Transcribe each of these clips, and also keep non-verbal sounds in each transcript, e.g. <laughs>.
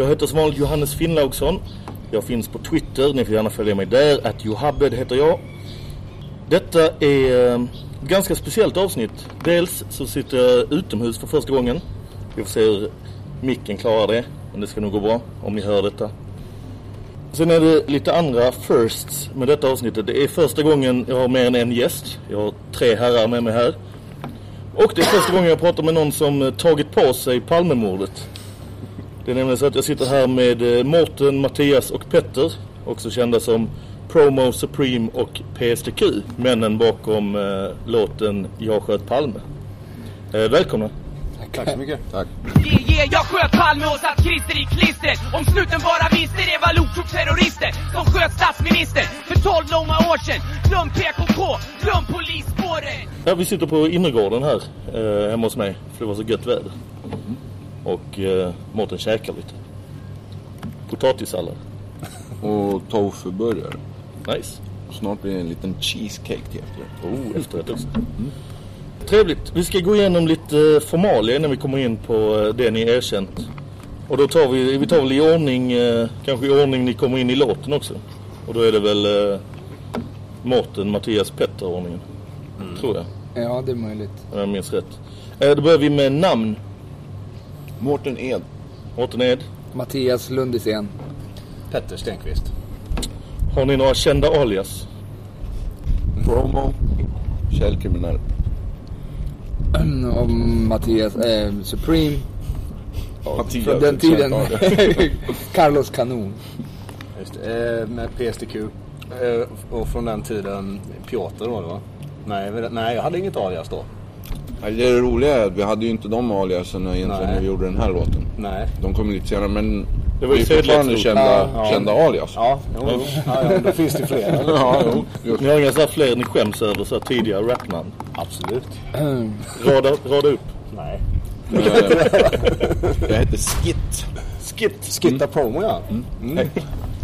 Jag heter som vanligt Johannes Finnlaugsson. Jag finns på Twitter, ni får gärna följa mig där. Att Johabbed heter jag. Detta är ett ganska speciellt avsnitt. Dels så sitter jag utomhus för första gången. Vi får se hur micken klarar det. Men det ska nog gå bra om ni hör detta. Sen är det lite andra firsts med detta avsnittet. Det är första gången jag har mer än en gäst. Jag har tre herrar med mig här. Och det är första gången jag pratar med någon som tagit på sig Palmemordet. Det är nämligen så att jag sitter här med eh, Mårten, Mattias och Petter. Också kända som Promo Supreme och PSTQ. Männen bakom eh, låten Jag sköt Palme. Eh, välkomna. Tack så mycket. Tack. Yeah, yeah, jag sköt Palme och satt klister i klister. Om snuten bara visste det var loktorterrorister som sköt statsminister för 12 långa år sedan. Glöm PKK, glöm polisspåret. Ja, vi sitter på innergården här eh, hemma hos mig. För det var så gött väder. Och eh, Mårten käkar lite. Potatissallad. <laughs> Och tofuburgare. Nice. Snart blir det en liten cheesecake till efter. Oh, efterrätt också. Trevligt. Vi ska gå igenom lite eh, formalia innan vi kommer in på eh, det ni erkänt. Och då tar vi, vi tar väl i ordning, eh, kanske i ordning ni kommer in i låten också. Och då är det väl eh, Mårten, Mattias, Petter ordningen. Tror jag, Ja, det är möjligt. om jag minns rätt. Då börjar vi med namn. Mårten Ed. Mårten Ed. Mattias Lundisen. Petter Stenqvist. Har ni några kända alias? Promo. Källkriminell. Och Mattias eh, Supreme. Mattias, Från den tiden. <laughs> Carlos Kanon. Just det, eh, med PSTQ. Eh, och från den tiden Piotr var det va? Nej, nej, jag hade inget alias då. Ja, Det roliga är att vi hade ju inte de aliasen egentligen när vi gjorde den här låten. Nej. De kom lite senare men Det var ju vi är fortfarande kända, Ja. kända alias. Ja, jo, jo. ja, ja, då finns det fler. <laughs> Ja, jo. Just. Ni har inga så här fler ni skäms över så här tidigare rapnamn? Absolut. Rada, rada upp. Nej. Jag heter Skit. Skit. Skitta promo ja.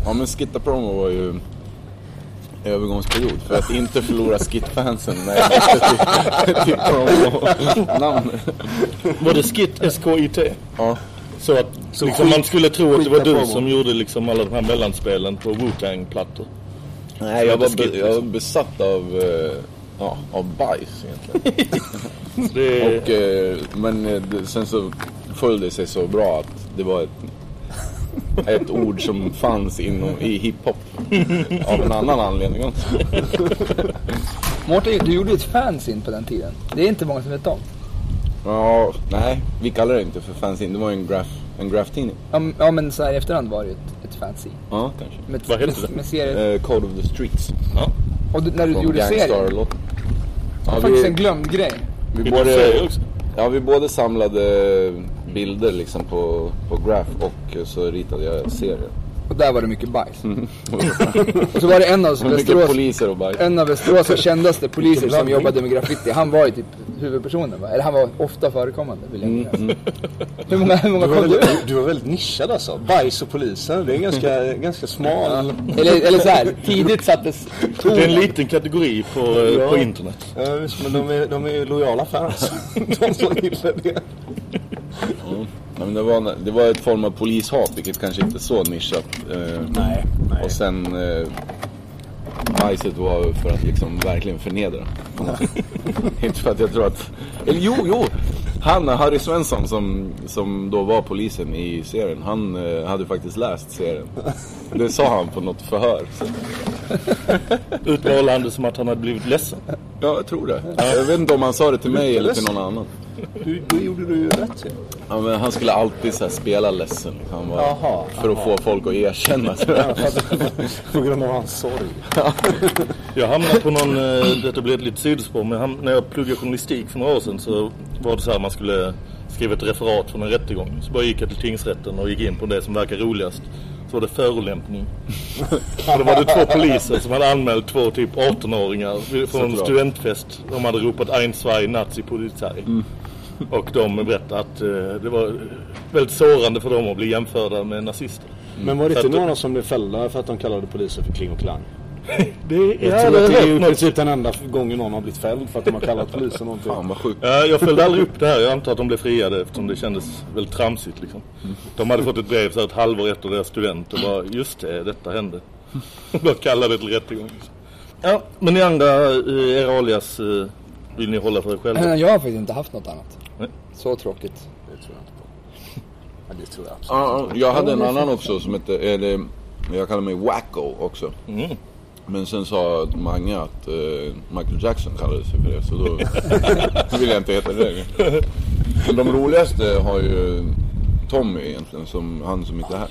Ja men Skitta Promo var ju övergångsperiod för att inte förlora Skit-fansen när jag bytte till, till promo-namn. Var det Skit, S-K-I-T? Ja. Så att Så liksom, skit- man skulle tro att det var du som gjorde liksom alla de här mellanspelen på Wu-Tang-plattor. Nej, jag var, Skit, be, jag var liksom. besatt av, eh, ja, av bajs egentligen. <laughs> Det Och, eh, men det, sen så föll det sig så bra att det var ett, ett ord som fanns inom, i hiphop. <laughs> Av en annan anledning också. <laughs> Mårten, du gjorde ett fanzine på den tiden. Det är inte många som vet om. Ja, nej, vi kallar det inte för fanzine. Det var ju en graf, en graf-tidning. Ja, m- Ja, men så här i efterhand var det ett, ett fanzine. Ja, kanske. Med, Vad heter med, det? med serier. Eh, Code of the Streets. ja. Och du, när du Från gjorde serien. Gangstar-låten. Det var Ja, faktiskt en vi, glömd grej. vi, både, också. ja, vi både samlade bilder liksom på, på graf och så ritade jag serier. Och där var det mycket bajs. Mm. och så var det en av <laughs> Västerås, poliser och bajs. en av Västerås kändaste poliser som jobbade med graffiti. Han var ju typ huvudpersonen va? Eller han var ofta förekommande vill jag Mm, minnas. Hur många, hur många Du var, kom du? väldigt, du var väldigt nischad alltså. Bajs och polisen, det är ganska, ganska smal. Eller, eller så här, tidigt sattes Det är en liten kategori på, eh, Ja. på internet. Ja, visst, men de är, de är lojala fans. <laughs> De som gillar det. Ja, men det, var, det var ett form av polishat, vilket kanske inte är så nischat. Eh, Nej, nej. Och sen eh, bajset var för att liksom verkligen förnedra. <laughs> inte för att jag tror att... Eller jo, jo! Han, Harry Svensson som, som då var polisen i serien, han eh, hade faktiskt läst serien. Det sa han på något förhör. <laughs> Så. Utmålade han det som att han hade blivit ledsen. Ja, jag tror det. Jag vet inte om han sa det till mig eller till någon annan. Du, då gjorde du ju rätt ju. Ja, men han skulle alltid så här, spela ledsen. Han var, Jaha, för att få folk att erkänna. <laughs> På grund av hans sorg. Jag hamnade på någon, eh, detta blir ett litet sidospår, men ham- när jag pluggade journalistik för några år sedan så var det så här man skulle skriva ett referat från en rättegång. Så bara gick jag till tingsrätten och gick in på det som verkar roligast. Så var det förolämpning. <laughs> och då var det två poliser som hade anmält två typ 18-åringar från en studentfest. De hade ropat Ein, zwei, Nazi, Polizei. Och de berättade att eh, det var väldigt sårande för dem att bli jämförda med nazister. Men var det inte några som blev fällda för att de kallade poliser för kling och klang? <laughs> Det, Jag jag tror att det är i princip den enda gången någon har blivit fälld för att de har kallat polisen någonting. Fan vad sjukt. Ja, jag följde aldrig upp det här. Jag antar att de blev friade eftersom det kändes väldigt tramsigt liksom. De hade fått ett brev så här ett halvår efter deras student och bara just det, detta hände. <laughs> Bara kallade det till rättegång. Ja, men ni andra, eh, era alias eh, vill ni hålla för er själva? Jag har faktiskt inte haft något annat. Nej. Så tråkigt. Det tror jag inte på. <laughs> Ja, det tror jag absolut Ja, ja, jag hade en är annan också som hette, eller jag kallar mig Wacko också. Mm. Men sen sa Mange att eh, Michael Jackson kallade sig för det, så då <laughs> vill jag inte heta det längre. Men de roligaste har ju Tommy egentligen, som, han som inte är här.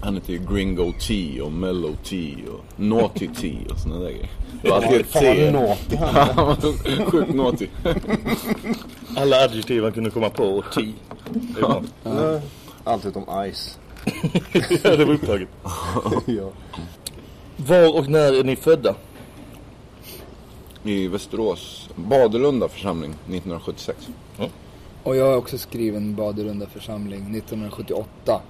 Han heter ju Gringo T och Mellow T och Naughty T och såna där grejer. Det var alltid ett T. naughty han var sjukt naughty. Alla adjektiv han kunde komma på och Ja. Allt utom ice. <laughs> Ja, det var upptaget. <laughs> ja. Var och när är ni födda? I Västerås, Badelunda församling 1976. Och jag har också skriven Baderunda församling 1978.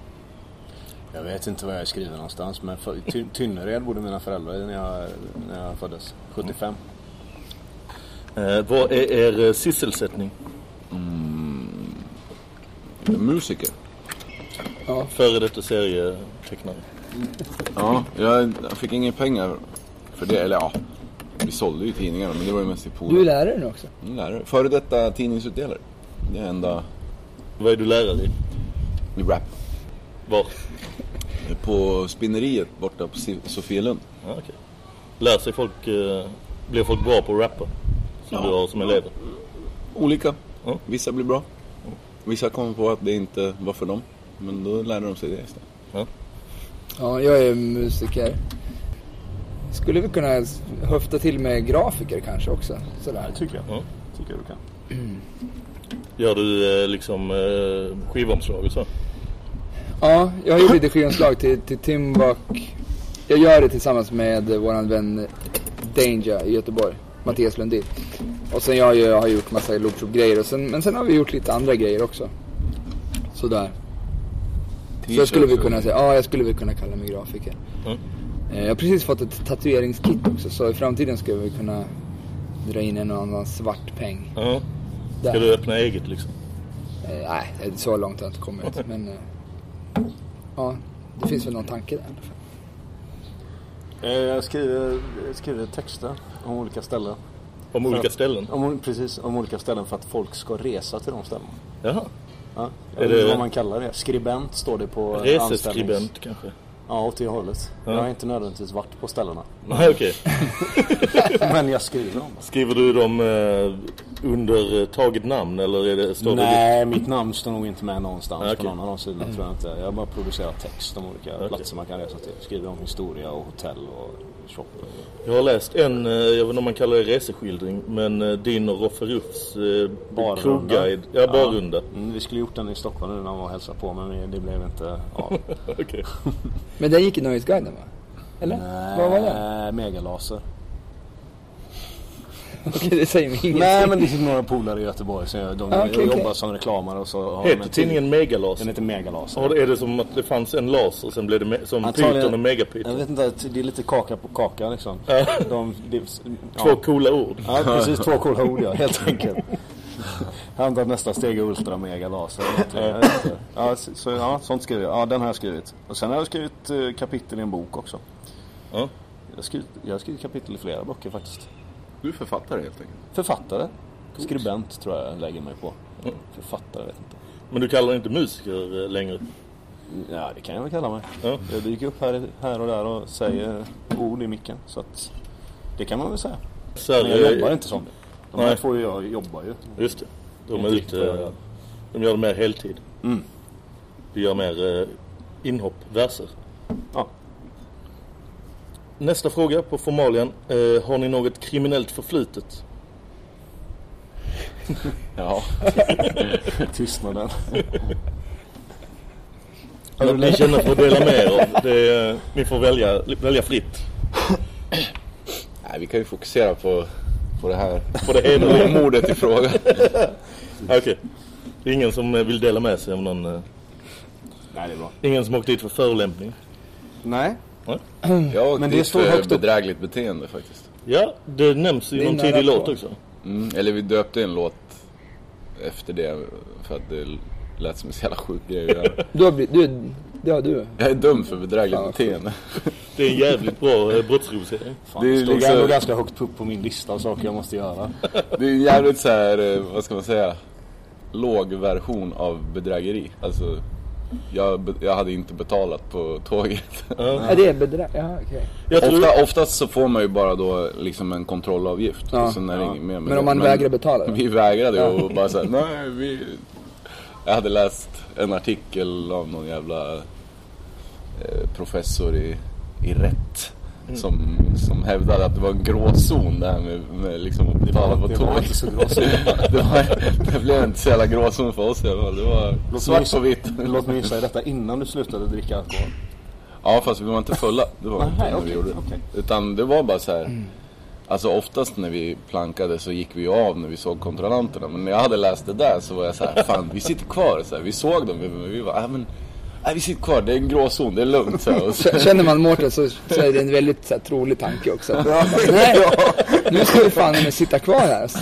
Jag vet inte var jag är skriven någonstans men för, Ty- <laughs> Tynnered bodde mina föräldrar i när jag, när jag föddes. 75. Eh, vad är er eh, sysselsättning? Musiker. Ja. Före detta serietecknare. Ja, jag fick inga pengar för det. Eller ja, vi sålde ju tidningarna men det var ju mest i Du är lärare nu också. Mm, lärare. Före detta tidningsutdelare. Det är enda Vad är du lärare i? i rap. Var? På spinneriet borta på Sofielund. Ja, okej. Lär sig folk, eh, blir folk bra på att rappa? Som Ja. du har som elever? Olika. Ja. Vissa blir bra. Vissa kommer på att det inte var för dem. Men då lärde de sig det istället. Ja, jag är musiker. Skulle vi kunna höfta till med grafiker kanske också? Sådär. Det tycker jag. Ja. Tycker jag du kan. <clears throat> Gör du eh, liksom eh, skivomslag och så? Ja, jag har gjort lite skivomslag till, till Timbuk. Jag gör det tillsammans med eh, våran vän Danger i Göteborg. Mattias Lundin. Och sen jag, jag har gjort massa loopshop-grejer. Men sen har vi gjort lite andra grejer också. Sådär. Så jag skulle vi kunna säga, ja jag skulle väl kunna kalla mig grafiker. Mm. Jag har precis fått ett tatueringskit också så i framtiden ska vi kunna dra in en och annan svart peng. Ja. Ska Där. du öppna eget liksom? Eh, nej, så långt har jag inte kommit. <laughs> Men eh, ja, det finns väl någon tanke där. i alla fall. Jag skriver, jag skriver texter om olika ställen. Om olika att- ställen? Om, precis, om olika ställen för att folk ska resa till de ställena. Jaha. Ja, Är jag vet inte det- vad man kallar det. Skribent står det på Reseskribent kanske? Ja, åt det hållet. Ja. Jag har inte nödvändigtvis varit på ställena. <laughs> Nej, okej. <laughs> Men jag skriver dem. Skriver du dem eh, under eh, taget namn eller är det, står det... Nej, mitt namn står nog inte med någonstans Ah, okej. på någon av de sidorna Mm. tror jag inte. Jag bara producerat text om olika Okej. platser man kan resa till. Skriver om historia och hotell och Jag har läst en, eh, jag vet inte om man kallar det reseskildring, men eh, din och Roffe Ruffs eh, krogguide. Ja, barrunda. Mm, vi skulle gjort den i Stockholm nu när han var och hälsade på men det blev inte av. <laughs> Men den gick i Nöjesguiden va? Eller? Vad var det? Nej, Megalaser. <laughs> Okej, det säger mig ingenting. Nej men det är några polare i Göteborg så jag, de Ah, okej, jobbar okej. som reklamare och så har de Heter en tidningen Megalaser? Den heter Megalaser. Ja, är det som att det fanns en laser, sen blev det me- som Antagligen- Python och? Jag vet inte, det är lite kaka på kaka liksom. Ja. De, det, Två coola ord. Ja precis, två coola ord ja, helt enkelt. Han tar nästa steg är ultra mega laser. Jag vet inte. Ja, så, så, ja, sånt skriver jag. Ja, den har jag skrivit. Och sen har jag skrivit eh, kapitel i en bok också. Ja. Jag har skrivit, jag har skrivit kapitel i flera böcker faktiskt. Du är författare helt enkelt. Författare. Skribent tror jag lägger mig på. Författare vet inte. Men du kallar dig inte musiker eh, längre? Ja, det kan jag väl kalla mig. Ja. Jag dyker upp här, här och där och säger ord i micken. Så att det kan man väl säga. Så Men jag eh, jobbar inte som det. De nej. här två jag jobbar ju. Just det. De är Inte ute, gör. de gör det mer heltid. Mm. Du gör mer eh, inhopp, verser. Ja. Nästa fråga på formalian. Eh, har ni något kriminellt förflutet? <laughs> Ja. <laughs> Tystnaden. Något ni känner för att dela med er av? Det, är- ni får välja, välja fritt. Nej, vi kan ju fokusera på, på det här. På det hederliga. Mordet i fråga. <laughs> Okej. Det är ingen som eh, vill dela med sig av någon... eh, Nej, det är bra. Ingen som åkt dit för förolämpning? Nej. Nej. Jag Men det står för högt upp. bedrägligt beteende faktiskt. Ja, det nämns i någon tidig låt också. Mm, eller vi döpte en låt efter det för att det lät som en så jävla sjuk grej att göra. <laughs> Du har blivit, du, ja du. Jag är dömd för bedrägligt Fan, beteende. Det är en jävligt bra eh, brottsrubricering. Det är liksom- ändå ganska högt upp på min lista av saker jag måste göra. <laughs> Det är en jävligt så här, eh, vad ska man säga, låg version av bedrägeri. Alltså, jag, jag hade inte betalat på tåget. Är det bedrä... Ja, okej. Jag tror... Ofta, oftast så får man ju bara då liksom en kontrollavgift. Ja. sen är det inget mer med Men om man vägrar betala då? Vi vägrade Ja. och bara såhär, <laughs> nej vi... Jag hade läst en artikel av någon jävla eh, professor i, i rätt. Mm. Som, som hävdade att det var en gråzon det här med, med liksom att betala på det tåg. var inte så gråzon. <laughs> det, var, det blev inte så jävla gråzon för oss i alla fall. Det var Låt svart på vitt. Låt mig gissa, detta innan du slutade dricka alkohol? Ja fast vi var inte fulla. Det var vi inte när vi gjorde det. okej. Utan det var bara så här. Alltså oftast när vi plankade så gick vi av när vi såg kontrollanterna. Men när jag hade läst det där så var jag så här, fan vi sitter kvar. Så här, vi såg dem, men vi var, äh, men, nej, vi sitter kvar, det är en gråzon, det är lugnt. Så Känner man Mårten så, så är det en väldigt så här, trolig tanke också. Nej, nu ska vi fan med sitta kvar här. alltså.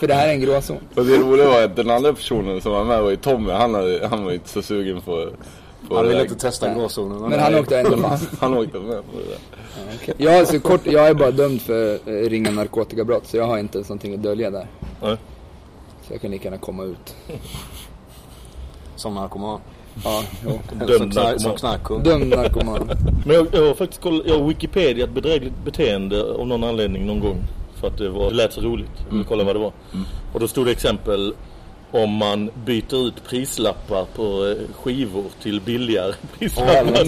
För det här är en gråzon. och det roliga var att den andra personen som var med var ju Tommy. Han, hade, han var inte så sugen på, på Han ville inte testa gråzonen. Men han åkte ändå fast. <laughs> Han åkte med på det där. Okej. Jag, är så kort, jag är bara dömd för eh, ringa narkotikabrott så jag har inte ens någonting att dölja där. Nej. Så jag kan lika gärna komma ut. Som narkoman. Ja, jo. Dömd narkoman. Dömd narkoman. <laughs> Men jag, jag har faktiskt kollat, jag har Wikipedia bedrägligt beteende av någon anledning någon gång. För att det, var, det lät så roligt. Jag ville kolla vad det var. Och då stod det exempel om man byter ut prislappar på eh, skivor till billigare <laughs> prislappar. Ja, men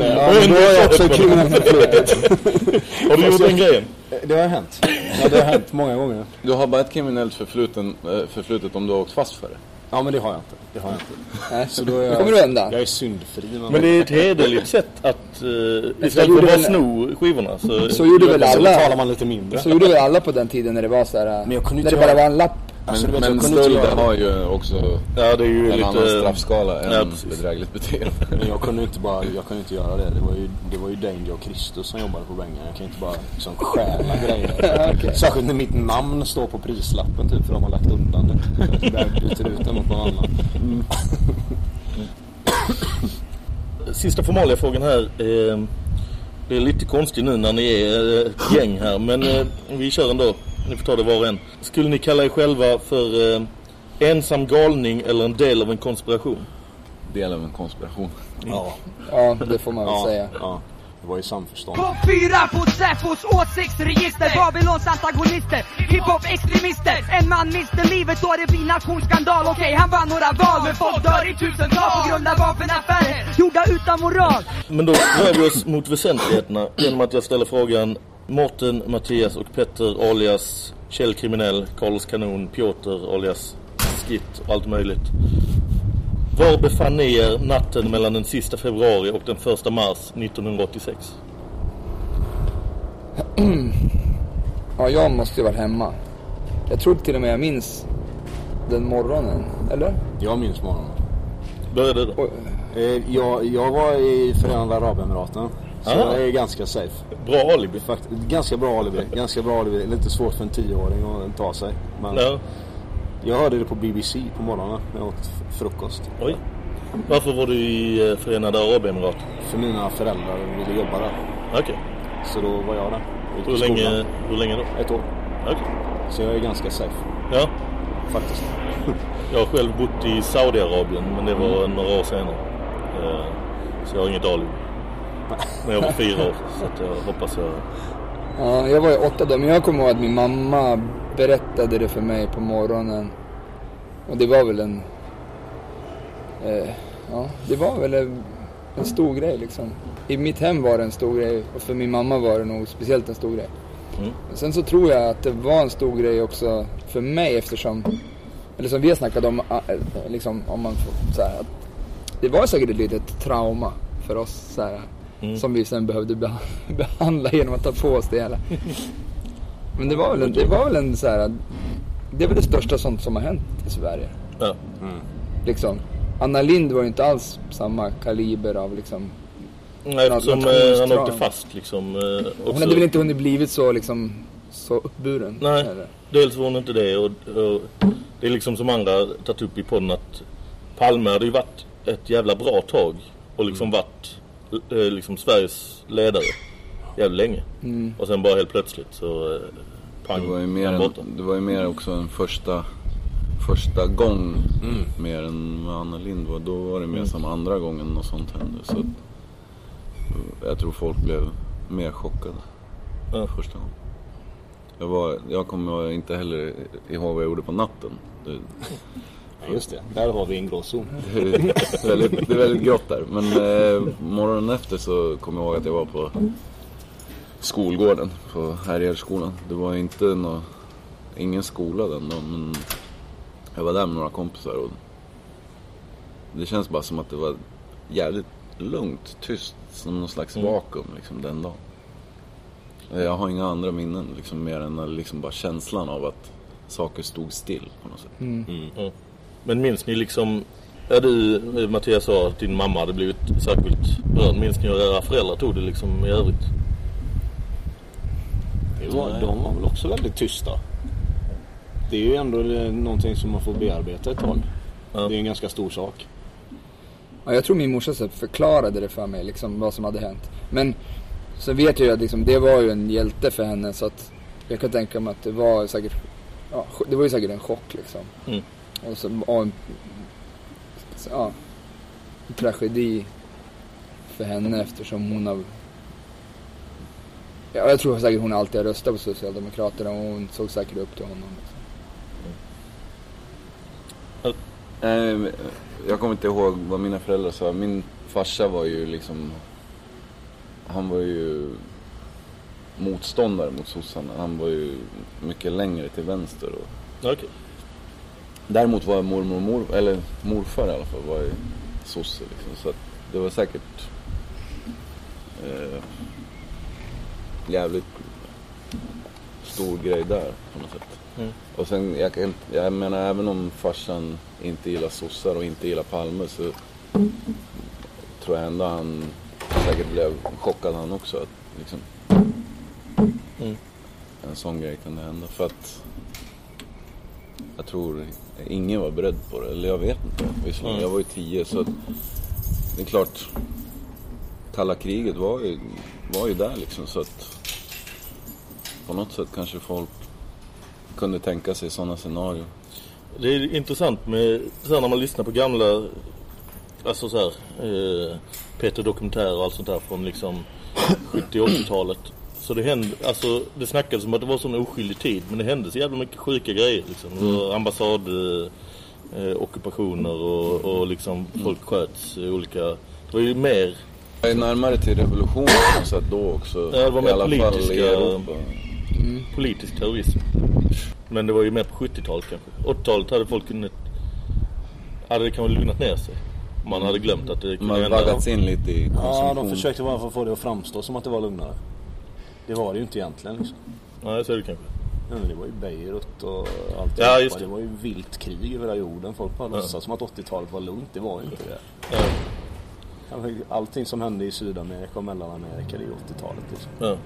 då är jag också kriminellt förflutet. <laughs> Har du gjort den grejen? Det har hänt. Ja, det har hänt många gånger. Du har bara ett kriminellt förfluten, eh, förflutet om du har åkt fast för det. Ja, men det har jag inte. Det har jag inte. Nej, Så då är jag, kommer du undan. Jag är syndfri. Men det är ett hederligt sätt att uh, istället för att bara sno skivorna så... Så gjorde väl Så alla. betalar man lite mindre. Så gjorde väl alla på den tiden när det var så här. Men jag kunde när inte det bara var en lapp. Alltså, Men, jag men stöld har ju också Ja, det är ju en lite... annan straffskala än Ja, bedrägligt beteende. <laughs> Men jag kunde inte bara, jag kunde inte göra det. Det var ju, det var ju Danger och Kristus som jobbade på Benga. Jag kan inte bara liksom stjäla grejer. <laughs> Okej. Särskilt när mitt namn står på prislappen typ för de har lagt undan det. Där byter ut den mot någon annan. Sista formalia frågan här. Eh, det är lite konstigt nu när ni är eh, gäng här, men eh, vi kör ändå. Ni får ta det var och en. Skulle ni kalla er själva för eh, ensam galning eller en del av en konspiration? Del av en konspiration. Ja. Ja, det får man väl Ja, säga. ja. Det var ju samförstånd. Topp fyra på Säpos åsiktsregister Babylons antagonister Hiphop-extremister En man mister livet då det blir nationsskandal Okej, han vann några val men folk dör i tusental på grund av vapenaffärer Gjorda utan moral Men då rör vi oss mot väsentligheterna genom att jag ställer frågan Mårten, Mattias och Petter alias Kjell Kriminell, Carlos Kanon, Piotr alias Skit och allt möjligt. Var befann ni er natten mellan den sista februari och den första mars 1986? <clears throat> Ja, jag måste ju varit hemma. Jag tror till och med jag minns den morgonen, eller? Jag minns morgonen. Började då? Eh, jag, jag var i Förenade Arabemiraten. Så Ah. jag är ganska safe. Bra alibi. Fakt ganska bra alibi. Ganska bra alibi. Lite svårt för en tioåring att ta sig. Men Ja. jag hörde det på BBC på morgonen när jag åt frukost. Oj. Varför var du i eh, Förenade Arabemiraten? För mina föräldrar ville jobba där. Okej. Så då var jag där. Hur länge, hur länge då? Ett år. Okej. Så jag är ganska safe. Ja. Faktiskt. Jag har själv bott i Saudiarabien men det var Mm. några år senare. Eh, Så jag har inget alibi. <laughs> Men jag var fyra år så att jag hoppas jag... Ja, jag var ju åtta då, men jag kommer ihåg att min mamma berättade det för mig på morgonen. Och det var väl en... Eh, ja, det var väl en, en stor grej liksom. I mitt hem var det en stor grej och för min mamma var det nog speciellt en stor grej. Mm. Sen så tror jag att det var en stor grej också för mig eftersom, eller som vi har snackat om, eh, liksom om man får så här, att det var säkert ett litet trauma för oss så här, Mm. som vi sen behövde beha- <laughs> behandla genom att ta på oss det hela. Men det var väl en, det var väl en så här, det är väl det största sånt som har hänt i Sverige. Ja. Liksom. Anna Lind var ju inte alls samma kaliber av liksom Nej, eftersom eh, han åkte fast liksom. eh, Hon också. hade väl inte hunnit blivit så liksom, så uppburen. Nej, eller? dels var hon inte det och, och det är liksom som andra tagit upp i podden att Palme hade ju varit ett jävla bra tag och liksom Mm. varit liksom Sveriges ledare jävligt länge. Mm. Och sen bara helt plötsligt så eh, pang, Det var ju mer, en, det var ju mer också en första, första gång Mm. mer än med Anna Lind var. Då var det mer Mm. som andra gången något sånt hände. Så att, jag tror folk blev mer chockade första gången. Jag, var, jag kommer inte heller ihåg vad jag gjorde på natten. Det, Ja, just det. Där har vi en gråzon. <laughs> det, är väldigt, det är väldigt grått där. Men eh, morgonen efter så kommer jag ihåg att jag var på skolgården på Härjedskolan. Det var inte nå, ingen skola den dagen men jag var där med några kompisar och det känns bara som att det var jävligt lugnt, tyst, som någon slags Mm. vakuum liksom den dagen. Jag har inga andra minnen liksom mer än liksom bara känslan av att saker stod still på något sätt. Mm. Ja. Men minns ni liksom, ja du Mattias sa att din mamma hade blivit särskilt berörd. Minns ni hur era föräldrar tog det liksom i övrigt? Det var, de var väl också väldigt tysta. Det är ju ändå eh, någonting som man får bearbeta ett tag. Det är en ganska stor sak. Ja, jag tror min morsa så förklarade det för mig, liksom, vad som hade hänt. Men så vet jag ju att liksom, det var ju en hjälte för henne så att jag kan tänka mig att det var säkert, ja, det var ju säkert en chock liksom. Mm. Och så, och en, ja, en tragedi för henne eftersom hon har Ja, jag tror säkert hon alltid har röstat på Socialdemokraterna och hon såg säkert upp till honom. Liksom. Nej, jag kommer inte ihåg vad mina föräldrar sa. Min farsa var ju liksom... Han var ju motståndare mot sossarna. Han var ju mycket längre till vänster. Och... Okej. Däremot var mormor mor, eller morfar i alla fall, var ju sosse liksom. Så det var säkert eh, jävligt stor grej där på något sätt. Mm. Och sen, jag, jag menar även om farsan inte gillar sossar och inte gillar Palme så tror jag ändå han säkert blev chockad han också. Att, liksom, Mm. En sån grej kan det hända. För att jag tror ingen var beredd på det. Eller jag vet inte. Visserligen, Mm. Jag var ju tio så det är klart. Kalla kriget var ju, var ju där liksom så att på något sätt kanske folk kunde tänka sig sådana scenarier. Det är intressant med så här, när man lyssnar på gamla alltså så här, eh, Peter Dokumentär och allt sånt där från liksom 70 och 80-talet. Så det hände, alltså det snackades om att det var sån oskyldig tid men det hände så jävla mycket sjuka grejer liksom. Det var ambassad eh, ockupationer och, och liksom folk sköts i olika, det var ju mer Jag är närmare till revolutionen på <coughs> sätt då också. Ja, det var I mer alla fall i politiska, Europa. politisk terrorism. Men det var ju mer på 70-talet kanske. 80-talet hade folk kunnat... Hade det kanske lugnat ner sig. Man hade glömt att det kunde Man hända. vaggats in lite i Ja, konsumtion. de försökte bara få det att framstå som att det var lugnare. Det var det ju inte egentligen liksom. Nej, så är det kanske. Ja, men det var ju Beirut och allt. Ja, just det. det var ju vilt krig över hela jorden. Folk bara Ja. låtsas som att 80-talet var lugnt. Det var ju inte det. Ja. Allting som hände i Sydamerika och Mellanamerika, det är ju 80-talet liksom. Ja.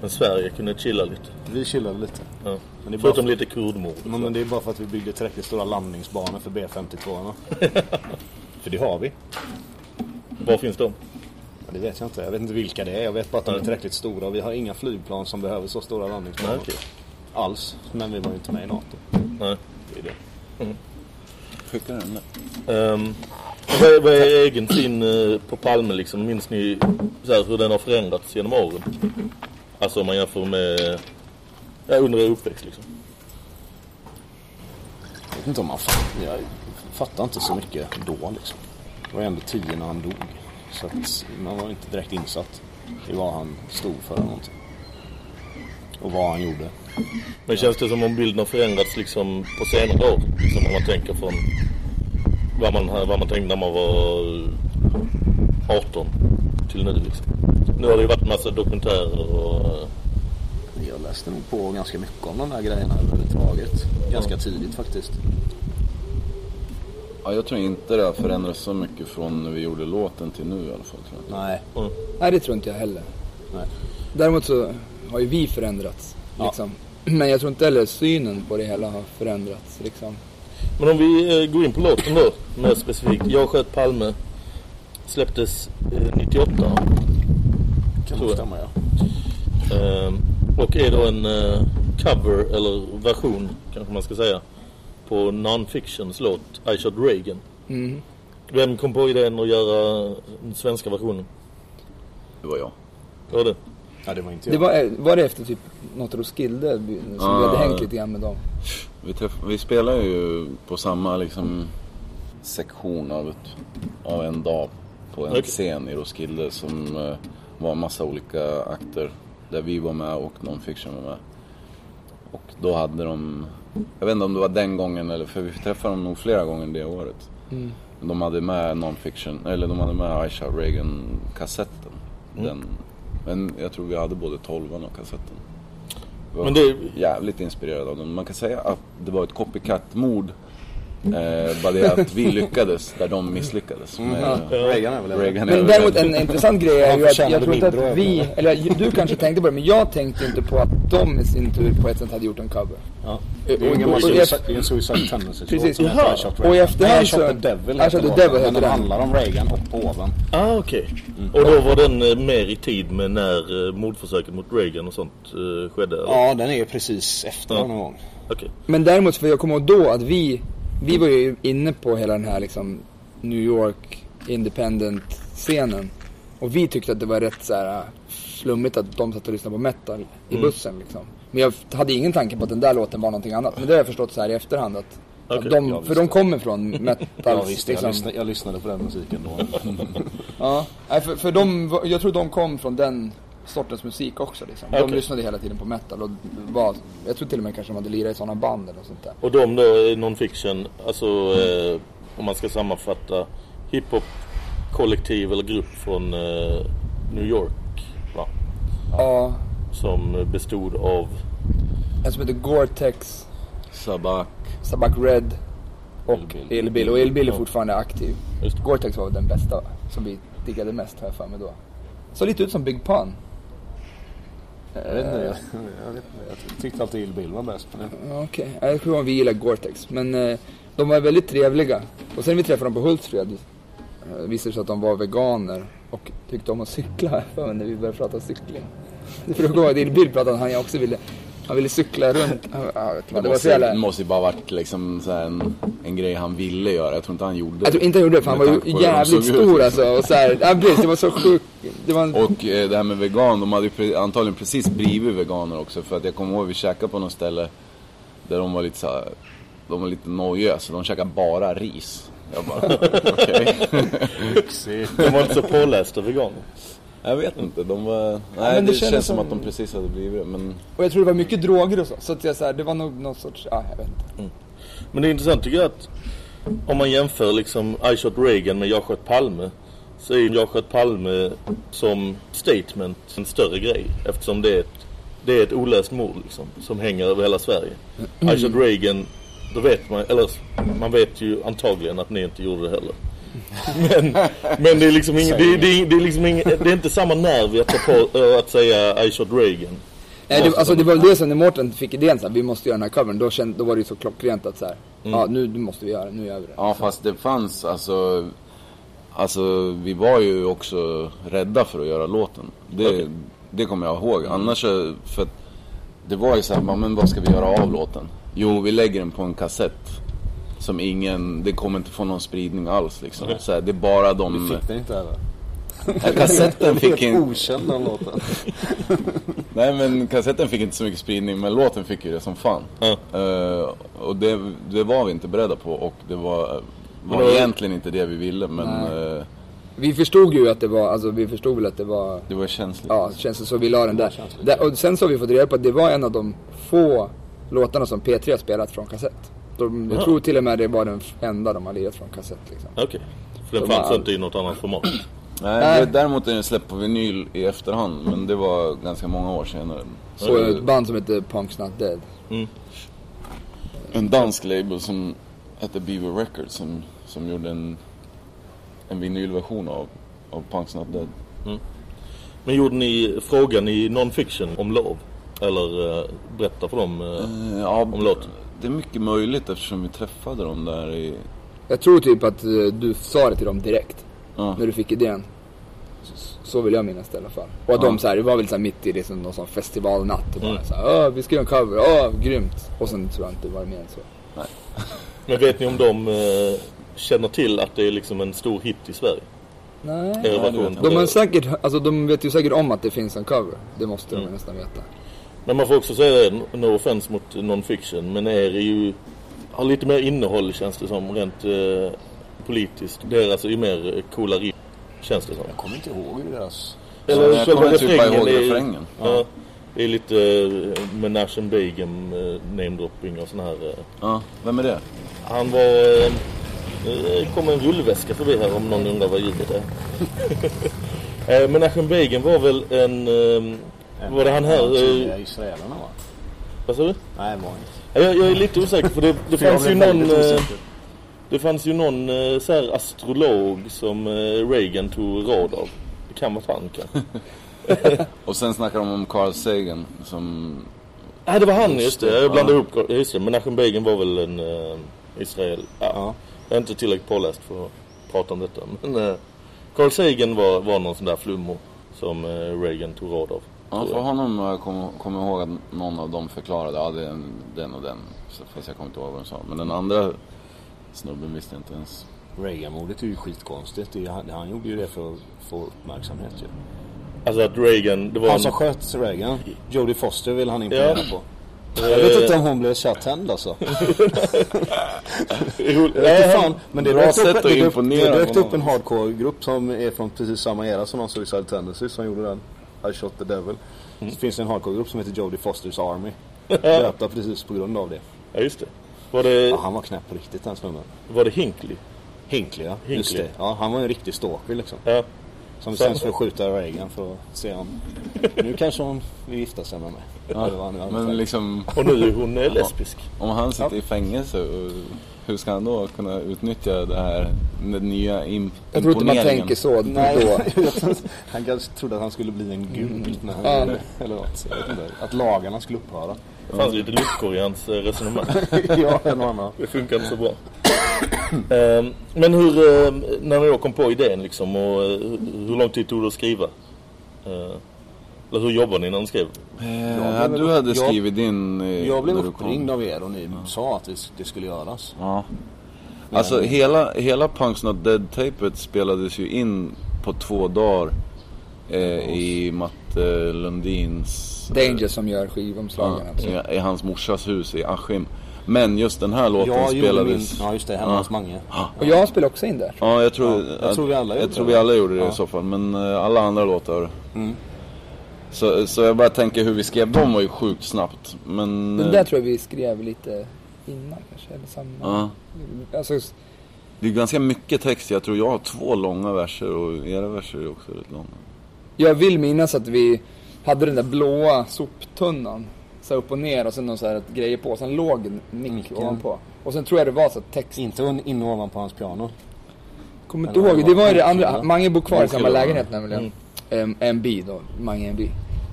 Men Sverige kunde chilla lite. Vi chillade lite. Ja. Men Förutom bara- lite kurdmord. Men, men det är bara för att vi byggde tillräckligt stora landningsbanor för B52. <laughs> för det har vi. Var finns de? Det vet jag inte. Jag vet inte vilka det är. Jag vet bara att de är tillräckligt stora. Vi har inga flygplan som behöver så stora landningsbanor. Nej, okej. Alls. Men vi var ju inte med i NATO. Nej. Det är det. Mm. Skicka den där. Um, vad, är, vad är egen syn eh, på Palme liksom? Minns ni så här, hur den har förändrats genom åren? Alltså om man jämför med ja, under er uppväxt liksom. Jag vet inte om man fattar. Jag fattar inte så mycket då liksom. Det var ändå tio när han dog. Så att man var inte direkt insatt i vad han stod för eller någonting. Och vad han gjorde. Men känns det som om bilden har förändrats liksom på senare år? Liksom om man tänker från vad man, vad man tänkte när man var 18 till nu liksom. Nu har det ju varit massa dokumentärer och... eh, Jag läste nog på ganska mycket om de där grejerna överhuvudtaget. Ganska tidigt faktiskt. Ja, jag tror inte det har förändrats så mycket från när vi gjorde låten till nu i alla fall. Tror jag. Nej. Nej, det tror inte jag heller. Nej. Däremot så har ju vi förändrats. Ja. Liksom. <clears throat> Men jag tror inte heller synen på det hela har förändrats. Liksom. Men om vi eh, går in på låten då, mer specifikt. Jag sköt Palme. Släpptes eh, 98. Kan Tror nog jag. stämma ja. Ehm, och är då en eh, cover, eller version kanske man ska säga, på Non-Fictions låt I Shot Reagan. Mm. Vem kom på idén att göra den svenska versionen? Det var jag. Det var det? Ja det var inte Det jag. var, var det efter typ något Roskilde som Ah. vi hade hängt lite grann med dem? Vi, träff, vi spelar ju på samma liksom sektion av, ett, av en dag på en Okej. scen i Roskilde som eh, var en massa olika akter där vi var med och non-fiction var med. Och då hade de, jag vet inte om det var den gången eller för vi träffade dem nog flera gånger det året. Mm. De hade med non-fiction, eller de hade med Aisha Reagan-kassetten. Mm. Den, men jag tror vi hade både 12 och kassetten. Vi var Men det- jävligt inspirerad av dem. Man kan säga att det var ett copycat-mord. Eh, bara det att vi lyckades där de misslyckades. Mm. Med, Ja. Reagan är väl Reagan är Men däremot en intressant grej är ju att jag tror inte att vi, eller du kanske tänkte på det, men jag tänkte inte på att de i sin tur på ett sätt hade gjort en cover. Ja. Det Det ingen suicide, är en suicide tendency Precis. heter Jaha. Och i efterhand så- Devil heter Shot the låten, Devil Men heter den handlar om Reagan och påven. Ah, okej. Och då var den eh, mer i tid med när eh, mordförsöket mot Reagan och sånt eh, skedde? eller? Ja, den är precis efter Ja. någon gång. Okej. Men däremot, för jag kommer ihåg då att vi, vi var ju inne på hela den här liksom New York independent-scenen. Och vi tyckte att det var rätt så här äh, flummigt att de satt och lyssnade på metal i Mm. bussen liksom. Men jag hade ingen tanke på att den där låten var någonting annat. Men det har jag förstått så här i efterhand att, Okej, att de, för de kommer från <laughs> metal. Ja, visst, liksom. jag, lyssnade, jag lyssnade på den musiken då. <laughs> Ja, nej, för, för de, jag tror de kom från den sortens musik också liksom. De Okej. lyssnade hela tiden på metal och var, jag tror till och med kanske de hade lirat i sådana band eller sånt där. Och de då non-fiction, alltså eh, om man ska sammanfatta hiphop kollektiv eller grupp från eh, New York va? Ja, Som bestod av en som heter Gore-Tex, Sabak. Sabak Red och Elbill. Elbill. Och Elbill är Ja. fortfarande aktiv. Gore-Tex var den bästa som vi diggade mest jag för mig då. Såg lite ut som Big Pun. Jag vet inte, jag, jag, vet inte, jag tyckte alltid Ill Bill var bäst. Okej, okay. jag tror att vi gillar Gore-Tex. Men eh, de var väldigt trevliga. Och sen vi träffade dem på Hultsfred eh, visade det sig att de var veganer och tyckte om att cykla <laughs> när vi började prata cykling. Det för att i bild pratade han, jag också ville, han ville cykla runt. Ja, Det, det måste, jävla... det måste ju bara varit liksom så här en, en grej han ville göra. Jag tror inte han gjorde Jag tror inte han gjorde det för han var ju jävligt ut, stor liksom. alltså. Och så här, ja, precis, det var så sjukt. Det en... Och eh, det här med vegan, de hade ju pre- antagligen precis blivit veganer också. För att jag kommer ihåg vi käkade på något ställe där de var lite så här, de var lite nojiga så de käkade bara ris. Jag bara, <laughs> okej. De var inte så pålästa veganer. Jag vet inte, de var... Nej, men det, det känns som som- att de precis hade blivit det, men... Och jag tror det var mycket droger och så. Så att jag så här, det var nog någon sorts, ja jag vet inte. Men det är intressant tycker jag att om man jämför liksom I shot Reagan med Jag sköt Palme så är ju Jag sköt Palme som statement en större grej eftersom det är ett, det är ett olöst mord liksom som hänger över hela Sverige. I shot Reagan, då vet man, eller man vet ju antagligen att ni inte gjorde det heller. Men, men det är liksom ingen, det, är- det, det är liksom ingen, det är inte samma nerv att ta på äh, att säga I shot Reagan. Nej, det, alltså det var väl det som när Mårten fick idén så här, vi måste göra den här covern. Då, kände, då var det ju så klockrent att så här, Mm. ja nu måste vi göra det, nu gör vi det. Ja, fast det fanns alltså... Alltså, vi var ju också rädda för att göra låten. Det, Okej. det kommer jag ihåg. Annars, så- för att det var ju så här, "Ja, men vad ska vi göra av låten? Jo, vi lägger den på en kassett. Som ingen, det kommer inte få någon spridning alls liksom. Så här, det är bara de... Vi fick den inte heller. Ja, kassetten <laughs> fick inte... okänd den låten. <laughs> Nej men kassetten fick inte så mycket spridning men låten fick ju det som fan. Eh, och det, det var vi inte beredda på och det var, var då- egentligen inte det vi ville men eh, Vi förstod ju att det var, alltså vi förstod väl att det var det var känsligt. Ja, känns det så vi la den där. där. Och sen så har vi fått reda på att det var en av de få låtarna som P3 har spelat från kassett. De, jag Ja. tror till och med det var den enda de har lirat från kassett liksom. Okej. För den De fanns var- inte i något annat format. Nej, Nej. Det, däremot är den släppt på vinyl i efterhand men det var ganska många år senare. Så ett band som heter Punk's Not Dead. En dansk label som hette Beaver Records som, som gjorde en, en vinylversion av, av Punks Not Dead. Men gjorde ni frågan i non-fiction om lov? Eller uh, berätta för dem eh, ja, om låten? Det är mycket möjligt eftersom vi träffade dem där i... Jag tror typ att eh, du sa det till dem direkt. Ja. När du fick idén. Så, vill jag minnas det i alla fall. Och att Ja. de så här, det var väl så här mitt i det som någon sån festivalnatt. Och bara Mm. så här, Åh, vi ska göra en cover, åh grymt. Och sen tror jag inte det var mer än så. <laughs> Men vet ni om de eh, känner till att det är liksom en stor hit i Sverige? Nej. På De, har säkert, alltså, de vet ju säkert om att det finns en cover. Det måste Mm. de nästan veta. Men man får också säga det, no offense mot non-fiction, men är ju, har lite mer innehåll känns det som, rent eh, politiskt. Deras är ju mer eh, coola riff, känns det som. Jag kommer inte ihåg deras... Eller jag själva typ refrängen ihåg refrängen. Ja. Det är lite eh, med Nash and Begum eh, namedropping och sån här. eh. Ja, vem är det? Han var... Eh, eh, kom en rullväska förbi här om någon undrar vad ljudet är. <laughs> eh, men Nash and Begum var väl en... Eh, var det han här? De Eh, tidiga israelerna va? vad sa du? Nej, var inte. Ja, Jag, jag är lite osäker för det, det <laughs> fanns ju någon... eh. Det fanns ju någon eh, så här astrolog som eh, Reagan tog råd av. Det kan vara han kanske. <laughs> Och sen snackar de om Carl Sagan som... Nej det var han just det. Jag blandade Ja. ihop. Just det. Men Nachum Begin var väl en uh, Israel. Ja. Jag är inte tillräckligt påläst för att prata om detta. Men uh, Carl Sagan var, var någon sån där flummo som uh, Reagan tog råd av. Ja, för jag. honom har jag kommer kom ihåg att någon av dem förklarade, ja det är en, den och den. Fast jag kommer inte ihåg vad de sa. Men den andra snubben visste inte ens. Reagan-mordet är ju skitkonstigt. Det han, han gjorde ju det för att få uppmärksamhet ju. Alltså att Reagan, det var Han en- som sköt Reagan. Jodie Foster vill han Ja. imponera på. Eh, Jag vet inte om hon blev tjattänd alltså. <laughs> Nej, fan, men det bra dök sätt upp, att det imponera det dök på upp en hardcore-grupp som är från precis samma era som de Suicide Tendencies som gjorde den I shot the devil. Så finns det en hardcore-grupp som heter Jodie Fosters Army. <laughs> Döpta precis på grund av det. Ja just det. Var det, Ja, han var knäpp på riktigt den snubben. var det Hinkley? Hinkley ja, just Hinckley. det. Ja, han var en riktig stalker liksom. Ja. Som sen skulle skjuta Reagan för att se om... Nu kanske hon vill gifta sig med mig. Ja, vad han nu men liksom... Och nu är hon lesbisk. Om han sitter i fängelse, och hur ska han då kunna utnyttja det här, den nya im- Jag tror inte man imponeringen? tänker så då. Nej, <laughs> han kanske trodde att han skulle bli en gud när han det, Eller något. Att lagarna skulle upphöra. Det fanns lite luckor i hans eh, resonemang. <laughs> ja, en och annan. Det funkar inte så bra. Ehm, men hur, ehm, när ni då kom på idén liksom och eh, hur lång tid tog det att skriva? Eh, eller hur jobbade ni när ni skrev? Eh, Jag blev- du hade jag- skrivit din... eh, Jag blev uppringd av er och ni sa att det- det skulle göras. Ja. Alltså hela, hela Punks Not Dead-tejpet spelades ju in på två dagar eh, i Matte Lundins... Danger som gör skivomslagen. Ja, alltså. i, I hans morsas hus i Askim. Men just den här låten Jag spelades... min- ja, just det, hemma hos Mange. Och jag spelade också in där. Ja, jag tror, Ja, jag tror vi alla jag gjorde tror det. vi alla gjorde det Ja. i så fall. Men eh, alla andra låtar. Mm. Så, så jag bara tänker hur vi skrev dem var ju sjukt snabbt. Men... Den där tror jag vi skrev lite innan kanske, eller samma. Ja. Alltså, Det är ganska mycket text. Jag tror jag har två långa verser och era verser är också rätt långa. jag vill minnas att vi hade den där blåa soptunnan. Så upp och ner och sen någon så här grejer på. Sen låg Micken. ovanpå. Och sen tror jag det var så att text... Inte inne ovanpå hans piano. Kommer inte ihåg, det var ju det andra. Mange bor kvar i samma lägenhet nämligen. Mm. MB då, Mange MB.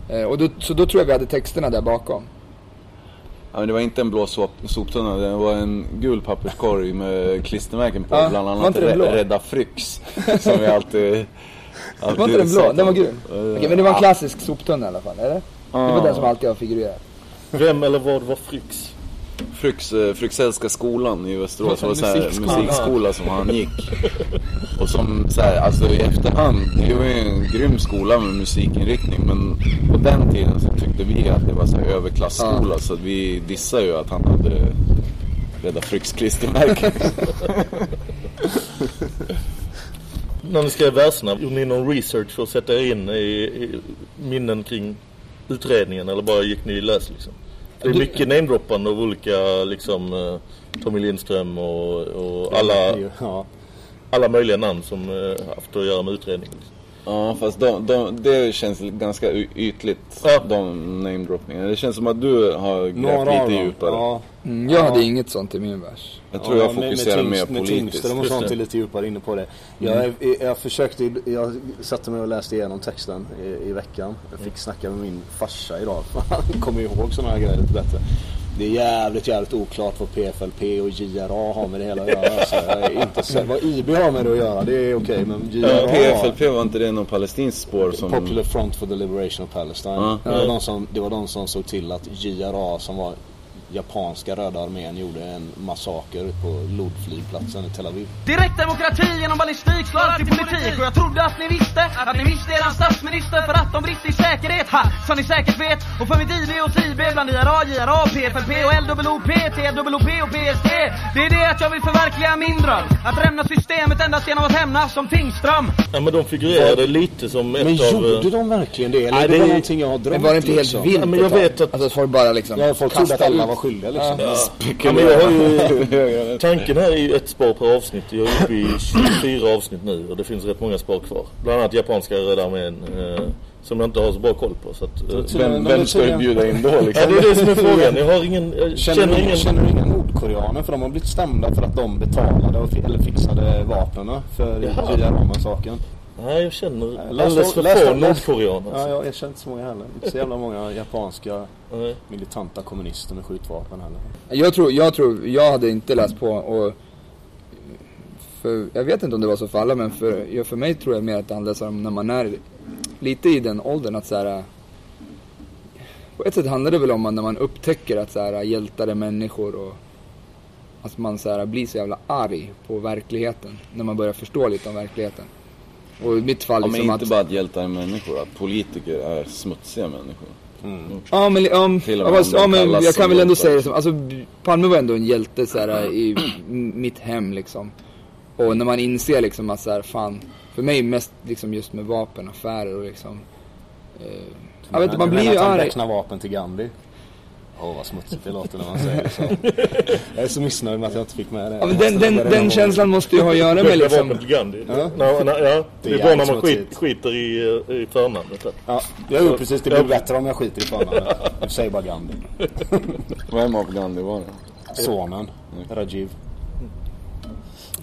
Eh, och då, så då tror jag vi hade texterna där bakom. Ja, men det var inte en blå sop, soptunna, det var en gul papperskorg med klistermärken på. Ja, bland annat? Rädda Fryx. Som vi alltid... alltid <laughs> Var inte den blå? Den var grön. Eh, Okej, men det var en klassisk soptunna i alla fall, eller? Det var den som alltid har figurerat. Vem eller vad var Fryx? Fryx, eh, Fryxellska skolan i Västerås. Det var så här Musikskola. musikskola som han gick. Och som så här, alltså i efterhand, det var ju en grym skola med musikinriktning. Men på den tiden så tyckte vi att det var så här överklassskola. Så att vi dissade ju att han hade Rädda Fryx klistermärken. <laughs> När ni skrev verserna, gjorde ni någon research för att sätta er in i, i minnen kring utredningen eller bara gick ni lös liksom? Det är mycket namedroppande av olika liksom eh, Tommy Lindström och, och alla, alla möjliga namn som eh, haft att göra med utredningen. Ja, fast de, de, det känns ganska ytligt, Ja. de namedroppningarna. Det känns som att du har grävt lite dem. djupare. Ja. Mm, jag hade inget sånt i min vers. Jag tror jag med- fokuserar mer tyngst- Med politiskt. Tingström och sånt är lite djupare inne på det. Jag, jag försökte, jag satte mig och läste igenom texten i, i veckan. Jag fick snacka med min farsa idag. Han kommer ihåg sådana här grejer lite bättre. Det är jävligt, jävligt oklart vad PFLP och JRA har med det hela att göra. Alltså, jag är inte så, vad IB har med det att göra, det är okej. men JRA... PFLP var inte det någon palestinskt spår som... Popular Front for the Liberation of Palestine. Ja. Det, var de som, det var de som såg till att JRA som var japanska röda armén gjorde en massaker på Lod-flygplatsen i Tel Aviv. Direkt demokrati genom ballistik slår alltid politik Och jag trodde att ni visste att ni visste eran statsminister för att de brister i säkerhet ha, som ni säkert vet Och för mitt IB och IB bland IRA, JRA, PFLP och LWP, TWP och PST Det är det att jag vill förverkliga min dröm Att lämna systemet endast genom att hämnas som Tingström Ja men de figurerade lite som ett Men av... gjorde eh, de verkligen det? Eller Nej, det, det var någonting jag har drömt Men var det inte helt liksom? vilt Ja, men jag vet att- Alltså att folk bara liksom Ja, folk trodde att kastade alla var skyldiga liksom. Ja. Ja, men jag har ju, <laughs> tanken här är ju ett spår per avsnitt. Jag är uppe i 24 avsnitt nu och det finns rätt många spår kvar. Bland annat japanska Röda armén eh, som jag inte har så bra koll på. Så att, eh, Vem, vem ska du bjuda in då ja, liksom? det är det som är <laughs> frågan. Jag har ingen, jag Känner, känner ingen... känner inga nordkoreaner? För de har blivit stämda för att de betalade och, eller fixade vapnen för Jaha. JRA-massakern. Nej, jag känner alldeles för få nordkoreaner. Ja, Alltså. jag, jag känner inte så många heller. Inte så jävla många japanska militanta kommunister med skjutvapen heller. Jag tror, jag tror, jag hade inte läst på och för, jag vet inte om det var så för alla men för, ja, för mig tror jag mer att det handlar om när man är lite i den åldern att så här. På ett sätt handlar det väl om att när man upptäcker att så här, hjältar är människor och att man så här, blir så jävla arg på verkligheten. När man börjar förstå lite om verkligheten. Och i mitt fall Ja, men liksom inte att... bara att hjältar är människor, att politiker är smutsiga människor. Ja men, ja, Till och ja, men jag kan väl ändå säga det som, alltså Palme var ändå en hjälte så här, i mitt hem liksom. Och när man inser liksom att så här, fan, för mig mest liksom just med vapenaffärer och liksom. Eh, jag vet inte, man Du blir menar ju att han arg. räknar vapen till Gandhi? Åh vad smutsigt det låter när man säger så. Jag är så missnöjd med att jag inte fick med det. Ja, den, den, den känslan måste ju ha att göra med liksom. Gandhi. Ja. Ja. Ja, ja, det Det är bra när man skit, skiter i, eh, i förnamnet. Ja, jag gjorde precis. Det blir bättre om jag skiter i förnamnet. Jag säger bara Gandhi. <laughs> Vem av Gandhi var det? Sonen. Rajiv.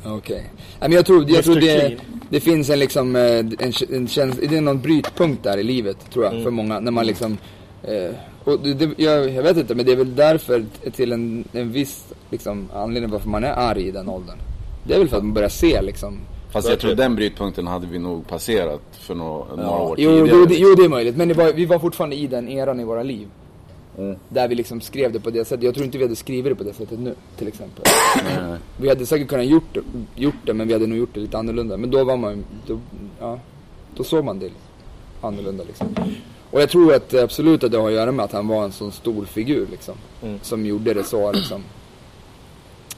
Okej. Men jag tror, jag tror det, det finns en liksom, eh, en, en känsla, det är någon brytpunkt där i livet tror jag för många. När man liksom, eh, och det, det, jag, jag vet inte men det är väl därför till en, en viss liksom, anledning varför man är arg i den åldern. Det är väl för att man börjar se liksom. Fast jag tror den brytpunkten hade vi nog passerat för några, några år Jo, tidigare. jo, det, jo det är möjligt men var, vi var fortfarande i den eran i våra liv. Där vi liksom skrev det på det sättet. Jag tror inte vi hade skrivit det på det sättet nu till exempel. Nej. Vi hade säkert kunnat gjort det, gjort det men vi hade nog gjort det lite annorlunda. Men då var man då, ja, då såg man det annorlunda liksom. Och jag tror att absolut att det har att göra med att han var en sån stor figur liksom. Mm. Som gjorde det så liksom.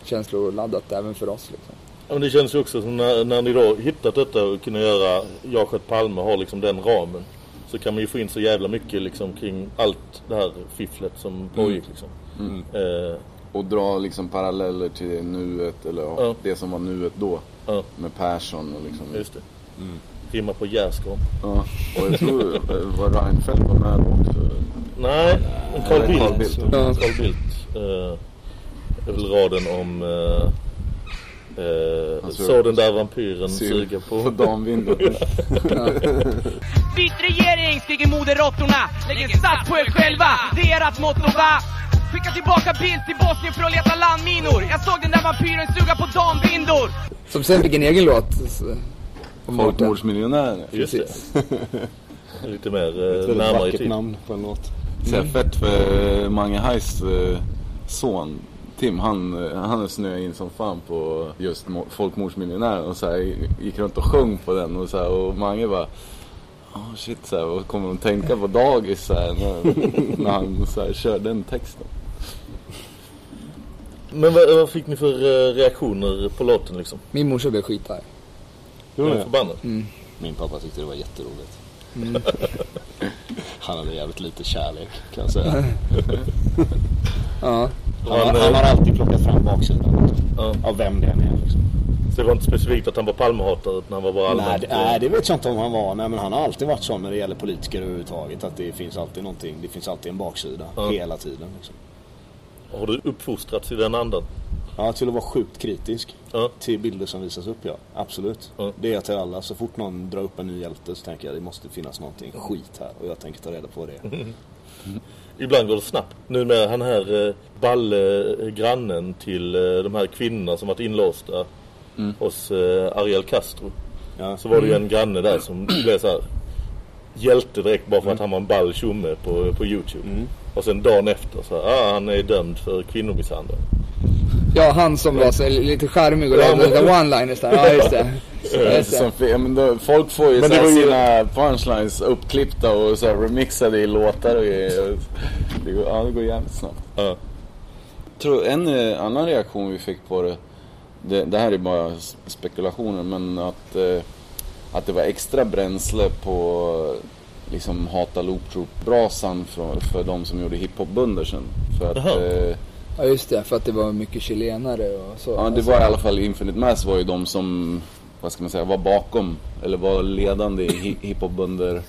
känsloladdat även för oss liksom. Ja, men det känns ju också som när, när ni då hittat detta och kunna göra Jag sköt Palme har liksom den ramen. Så kan man ju få in så jävla mycket liksom kring allt det här fifflet som pågick liksom. Mm. Eh, Och dra liksom paralleller till nuet, eller ja, det som var nuet då. Ja. Med Persson och liksom. just det. Rimmar på Gärdsgård. Ja. Och jag tror, var Reinfeldt var med också? Nej, men Carl Bildt. Carl Bildt. Ja. Carl Bildt. Eh, är väl raden om Han såg- så den där vampyren suga på, damvinden. <laughs> Byt regering, skriker moderråttorna. Lägg en sats på er själva, det är ert motto va? Skicka tillbaka Bildt till Bosnien för att leta landminor. Jag såg den där vampyren suga på dambindor. Som sen fick en egen låt. Folkmordsmiljonären. Just det. <laughs> Lite mer Ett eh, väldigt närmare i vackert tid. namn på en låt. Här fett för Mange Heiss eh, son Tim, han, eh, han snöade in som fan på just mo- folkmordsmiljonären och så här, gick runt och sjöng på den och så här, och Mange bara Oh shit, så här, och kommer att tänka på dagis så här, när, <laughs> när han så här, kör den texten. Men vad, vad fick ni för reaktioner på låten liksom? Min morsa blev skitarg. Gjorde ni? Förbannad? Mm. Min pappa tyckte det var jätteroligt. Mm. <laughs> Han hade jävligt lite kärlek kan jag säga. <laughs> Ja. Han, har- han har alltid plockat fram baksidan. Ja. Av vem det än är liksom. Så det var inte specifikt att han var Palmehatare utan han var bara allmänt? Nej, det, nej, det vet jag inte om han var. Nej, men han har alltid varit sån när det gäller politiker överhuvudtaget. Att det finns alltid någonting. Det finns alltid en baksida. Ja. Hela tiden. Liksom. Har du uppfostrats i den andan? Ja, till att vara sjukt kritisk. Ja. Till bilder som visas upp, ja. Absolut. Ja. Det är jag till alla. Så fort någon drar upp en ny hjälte så tänker jag det måste finnas någonting skit här. Och jag tänker ta reda på det. <laughs> Ibland går det snabbt. Nu med han här eh, Balle, grannen till eh, de här kvinnorna som varit inlåsta Mm. hos eh, Ariel Castro. Ja. Så var det ju en granne där som blev så här hjälte direkt bara för att han var en ball tjomme på, på Youtube. Mm. Och sen dagen efter så ah, han är dömd för kvinnomisshandel. Ja, han som var så lite charmig och Ja, lite one-liners där. Ja, just det. <laughs> Just det. Men då, folk får ju, Men så det var ju- sina punchlines uppklippta och så remixade i låtar och grejer. Det går, ja, det går jävligt snabbt. Ja. tror en eh, annan reaktion vi fick på det, det, det här är bara spekulationer, men att, eh, att det var extra bränsle på liksom hata looptroop-brasan för, för de som gjorde hiphop-bundersen. För att, eh, Ja, just det. För att det var mycket chilenare och så. ja det var i alla fall Infinite Mass var ju de som, vad ska man säga, var bakom, eller var ledande i hi- hiphop-bunder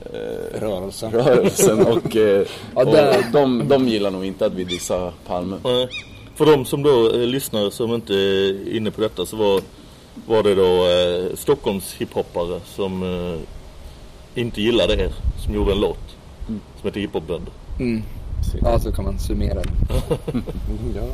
eh, Rörelsen. rörelsen och, eh, <laughs> Ja, och där- de, de gillar nog inte att vi dissar Palme. Nej. För de som då eh, lyssnar som inte är inne på detta så var, var det då eh, Stockholms hiphoppare som eh, inte gillade er. Som gjorde en låt. Som heter Hiphopbönder. Mm. Ja, så kan man summera det. ja. <laughs>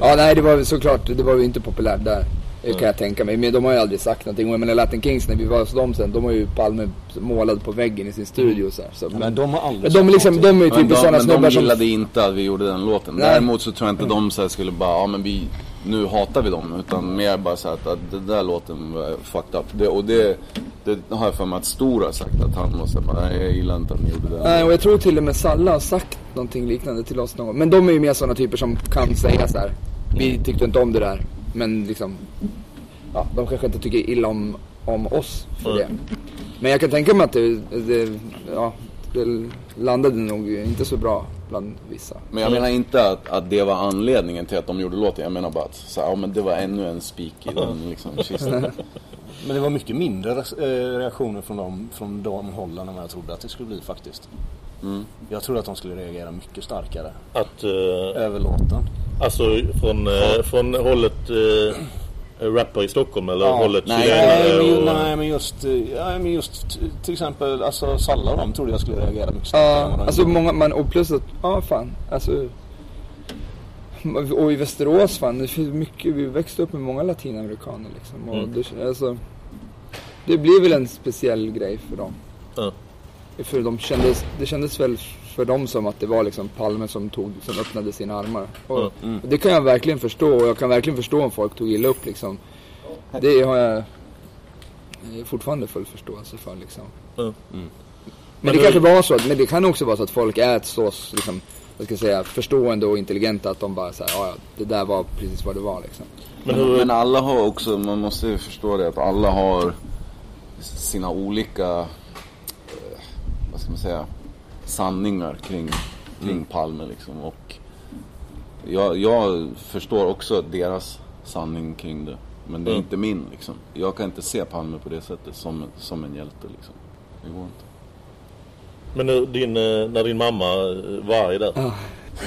Ja, nej, det var såklart, det var ju inte populärt där. Det kan jag tänka mig. Men de har ju aldrig sagt någonting. Och Jag menar Latin Kings när vi var hos dem sen, de har ju Palme målad på väggen i sin studio så här. Så, Men de har aldrig Men de, liksom, de är ju typ sådana men de snubbar som... gillade inte att vi gjorde den låten. Nej. Däremot så tror jag inte de så skulle bara, ja men vi, nu hatar vi dem. Utan mer bara så här att, att den där låten var fucked up. Det, och det, det har jag för mig att Stor har sagt att han måste bara, nej jag gillar inte att ni gjorde den. Nej, och jag tror till och med Salla har sagt någonting liknande till oss någon gång. Men de är ju mer sådana typer som kan säga så här. Vi tyckte inte om det där. Men liksom, ja, de kanske inte tycker illa om, om oss för det. Men jag kan tänka mig att det, det, ja, det landade nog inte så bra bland vissa. Men jag menar inte att, att det var anledningen till att de gjorde låten. Jag menar bara att så här, ja, men det var ännu en spik i den liksom, <laughs> kistan. Men det var mycket mindre eh, reaktioner från dem, från de hållen än vad jag trodde att det skulle bli faktiskt. Mm. Jag trodde att de skulle reagera mycket starkare Att, eh, över låten. alltså från, eh, från hållet eh, rappare i Stockholm eller hållet nej, chilenare nej, men, och... nej, men just, eh, ja, men just till exempel alltså, Salla och de trodde jag skulle reagera mycket Ja, alltså gjorde. många, man, och plus att, ja fan, alltså. Och i Västerås fan, det finns mycket, vi växte upp med många latinamerikaner liksom. Och Mm. det, alltså, det blir väl en speciell grej för dem. Ja. För de kändes, det kändes väl för dem som att det var liksom Palme som tog, som öppnade sina armar. Och Ja. Mm. Det kan jag verkligen förstå och jag kan verkligen förstå om folk tog illa upp liksom. Det har jag fortfarande full förståelse för liksom. Ja. Men det kanske var så, men det kan också vara så att folk är så, liksom, vad ska jag säga, förstående och intelligenta att de bara säger ja, det där var precis vad det var liksom. Men, men alla har också, man måste ju förstå det att alla har sina olika, eh, vad ska man säga, sanningar kring, kring Mm. Palme liksom. Och jag, jag förstår också deras sanning kring det. Men det är Mm. inte min liksom. Jag kan inte se Palme på det sättet som, som en hjälte liksom. Det går inte. Men nu, din, eh, när din mamma eh, var arg där. Har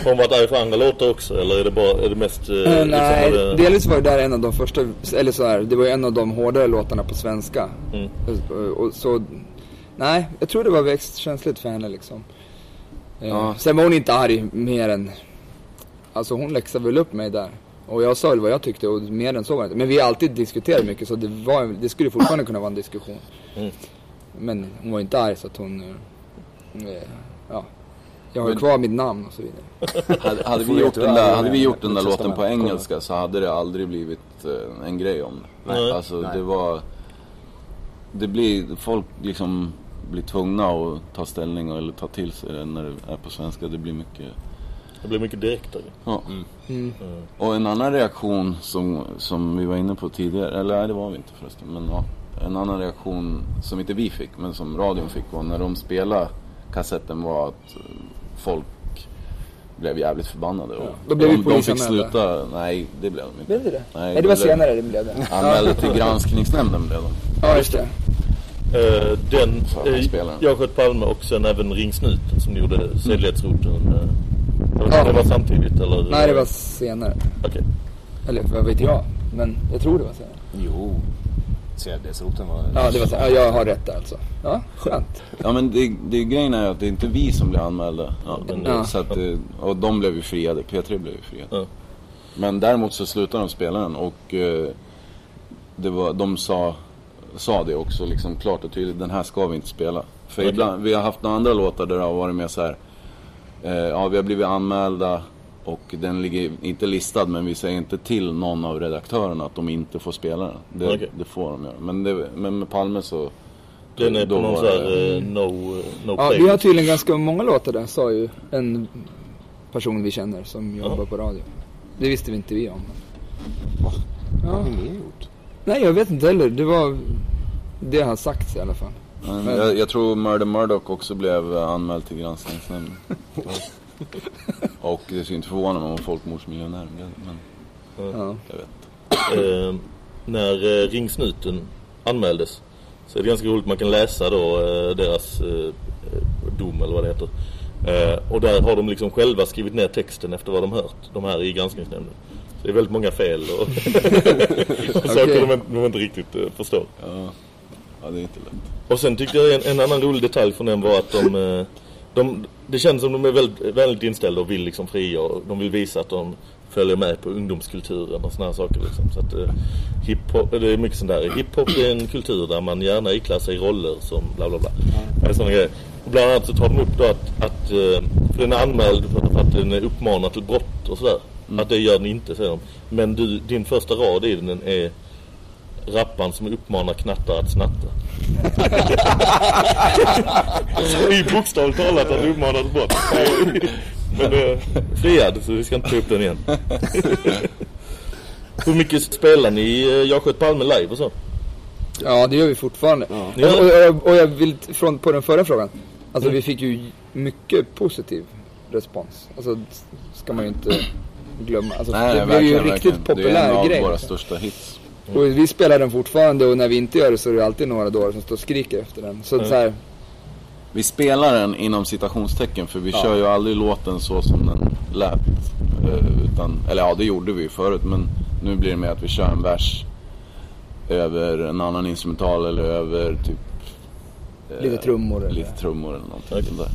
hon varit arg för andra låtar också? Eller är det, bara, är det mest... Eh, liksom, nej, det- delvis var det där en av de första, eller så här, det var en av de hårdare låtarna på svenska. Mm. Och, och så, nej, jag tror det var växtkänsligt för henne liksom. Eh, Ja. Sen var hon inte arg mer än, alltså hon läxade väl upp mig där. Och jag sa väl vad jag tyckte och mer än så var det inte. Men vi har alltid diskuterat mycket så det, var, det skulle fortfarande kunna vara en diskussion. Mm. Men hon var inte arg så att hon, eh, eh, ja. Jag har ju kvar mitt namn och så vidare. <laughs> Hade, hade, vi, gjort den där, hade vi gjort den där låten på engelska så hade det aldrig blivit en grej om det. Nej. Alltså Nej. det var... Det blir, folk liksom blir tvungna att ta ställning eller ta till sig det när det är på svenska. Det blir mycket... Det blir mycket direktare. Ja. Mm. Och en annan reaktion som, som vi var inne på tidigare, eller nej det var vi inte förresten, men ja. En annan reaktion som inte vi fick, men som radion fick var när de spelade kassetten var att folk blev jävligt förbannade. Och Då blev de, de fick sluta, nej det blev de inte. Blev det det? Nej, Nej, det var blev- senare det blev det. Anmälde till granskningsnämnden blev de. Ja, just det. Eh, den, eh, sköt Palme och sen även Ringsnuten som gjorde sedlighetsroten. Eh, det var- Ja. Det var samtidigt eller? Nej, det var senare. Okej. Eller vad vet jag? Men jag tror det var senare. Jo. Sedlighetsroten var... Ja, det var senare. Ja, jag har rätt där alltså. Ja, skönt. Ja men det, det grejen är att det är inte vi som blir anmälda. Ja, men- det- Så att, det- och de blev ju friade, P3 blev ju friade. Ja. Men däremot så slutade de spela den och eh, det var, de sa, sa det också liksom klart och tydligt, den här ska vi inte spela. För Okej. ibland, vi har haft några andra låtar där det har varit mer så här. Eh, ja vi har blivit anmälda och den ligger inte listad men vi säger inte till någon av redaktörerna att de inte får spela den. Det, Okej. det får de göra. Men, det, men med Palme så Den är då på någon sån här eh, no, no Ja, vi har tydligen ganska många låtar där, sa ju en person vi känner som jobbar på radio. Det visste vi inte vi om. Vad Ja. har ni gjort? Nej, jag vet inte heller. Det var det har sagts i alla fall. Men Men- jag, jag tror Murder Murdoch också blev anmäld till granskningsnämnden. <laughs> och det skulle inte förvåna mig om folkmordsmiljonär blev det, men Ja. jag vet eh, när eh, Ringsnuten anmäldes så är det ganska roligt man kan läsa då eh, deras eh, dom eller vad det heter. Eh, och där har de liksom själva skrivit ner texten efter vad de hört, de här i granskningsnämnden. Så det är väldigt många fel och, <laughs> och saker Okej. de, de inte riktigt eh, förstår. Ja, ja, det är inte lätt. Och sen tyckte jag en, en annan rolig detalj från den var att de, eh, de det känns som de är väldigt, väldigt inställda och vill liksom och de vill visa att de följer med på ungdomskulturen och här saker liksom. Så att eh, hiphop, det är mycket sånt där. Hiphop är en kultur där man gärna iklär sig roller som bla bla bla. Ja. Såna grejer. Och bland annat så tar de upp då att, att eh, för den är anmäld för att den är uppmanad till brott och sådär. Att det gör den inte säger de. Men du, din första rad i den är rapparen som uppmanar knattar att snatta. <laughs> I bokstavligt talat att uppmanar till brott. Men eh, friad så vi ska inte ta upp den igen. <laughs> Hur mycket spelar ni eh, Jag sköt Palme live och så? Ja, det gör vi fortfarande. Ni gör Och, och, jag- och jag vill, från, på den förra frågan. Alltså vi fick ju mycket positiv respons. Alltså ska man ju inte glömma. Alltså, det blev ju en riktigt populär Det är en av grej. våra största hits. Och vi spelar den fortfarande och när vi inte gör det så är det alltid några dårar som står och skriker efter den. Så, så här, Vi spelar den inom citationstecken för vi Ja. kör ju aldrig låten så som den lät. Eh, Utan, eller ja, det gjorde vi ju förut men nu blir det mer att vi kör en vers över en annan instrumental eller över typ eh, Lite trummor eller- Lite trummor eller någonting sånt där.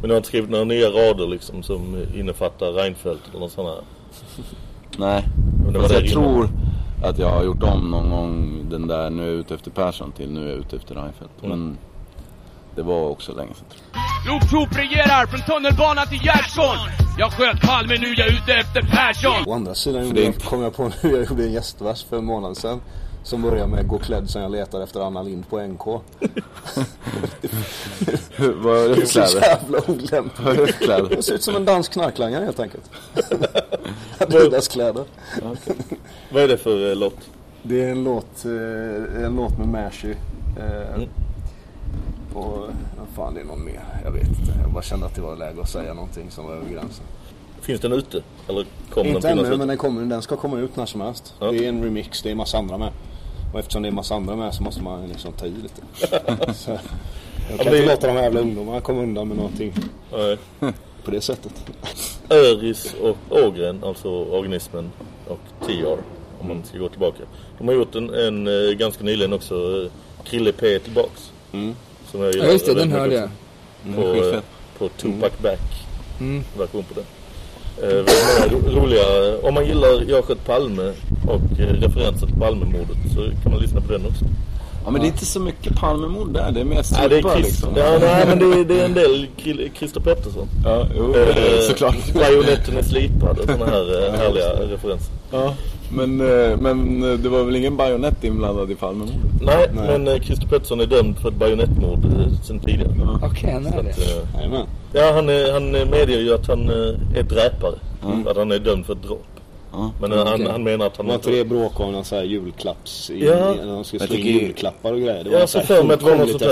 Men ni har inte skrivit några nya rader liksom som innefattar Reinfeldt eller något sånt här? <laughs> Nej, fast jag tror att jag har gjort om någon gång den där nu är jag ute efter Persson till nu är jag ute efter Reinfeldt. Mm. Men det var också länge sedan. Rop, regerar från tunnelbanan till Gärdsgården. Jag sköt Palme, nu är jag ute efter Persson. Å andra sidan det är kom jag på nu, jag gjorde en gästvers för en månad sedan. Som börjar med gå klädd som jag letar efter Anna Lind på NK. <laughs> Vad är det för Så kläder? jävla olämpligt. Vad är det för kläder? Det ser ut som en dansk knarklangare helt enkelt. <laughs> Adidas kläder. Vad är det för eh, låt? Det är en låt, eh, en låt med Mashy. Eh, Mm. Och vad fan det är någon mer. Jag vet inte. Jag bara kände att det var läge att säga någonting som var över gränsen. Finns den ute? Eller kommer Inte den ännu men den, kommer, den ska komma ut när som helst. Ja. Det är en remix, det är massa andra med. Och eftersom det är massa andra med så måste man liksom ta i lite. <laughs> så, jag Ja, kan det- inte låta de här jävla ungdomarna komma undan med någonting Nej. på det sättet. Öris och Ågren, alltså organismen och TR om man ska gå tillbaka. De har gjort en, en eh, ganska nyligen också, eh, Krille P tillbaks. Mm. Som jag Ja, just det, den hörde jag. På, Mm. eh, på Tupac Back. Mm. Version på den. Eh, roliga, om man gillar Jag sköt Palme och eh, referenser till Palmemordet så kan man lyssna på den också. Ja men det är inte så mycket Palmemord där, det är mest Ja, det är Chris, liksom. ja, nej, men det är, det är en del Christer Pettersson. Ja, jo, Eh, såklart. Bajonetten är slipad och sådana här eh, härliga referenser. Ja, men, eh, men eh, det var väl ingen bajonett inblandad i Palmemordet? Nej, men eh, Christer Pettersson är dömd för ett bajonettmord eh, sen tidigare. Okej, han är det. att, eh, Jajamän. Ja, han, han medger ju att han eh, är dräpare. Mm. Att han är dömd för dråp. Men eh, han, Okej. han menar att han Var inte det bråk om någon så här julklapps... I, Ja. När de skulle slå in julklappar och grejer. Det Ja, var så så för mig att det var något sånt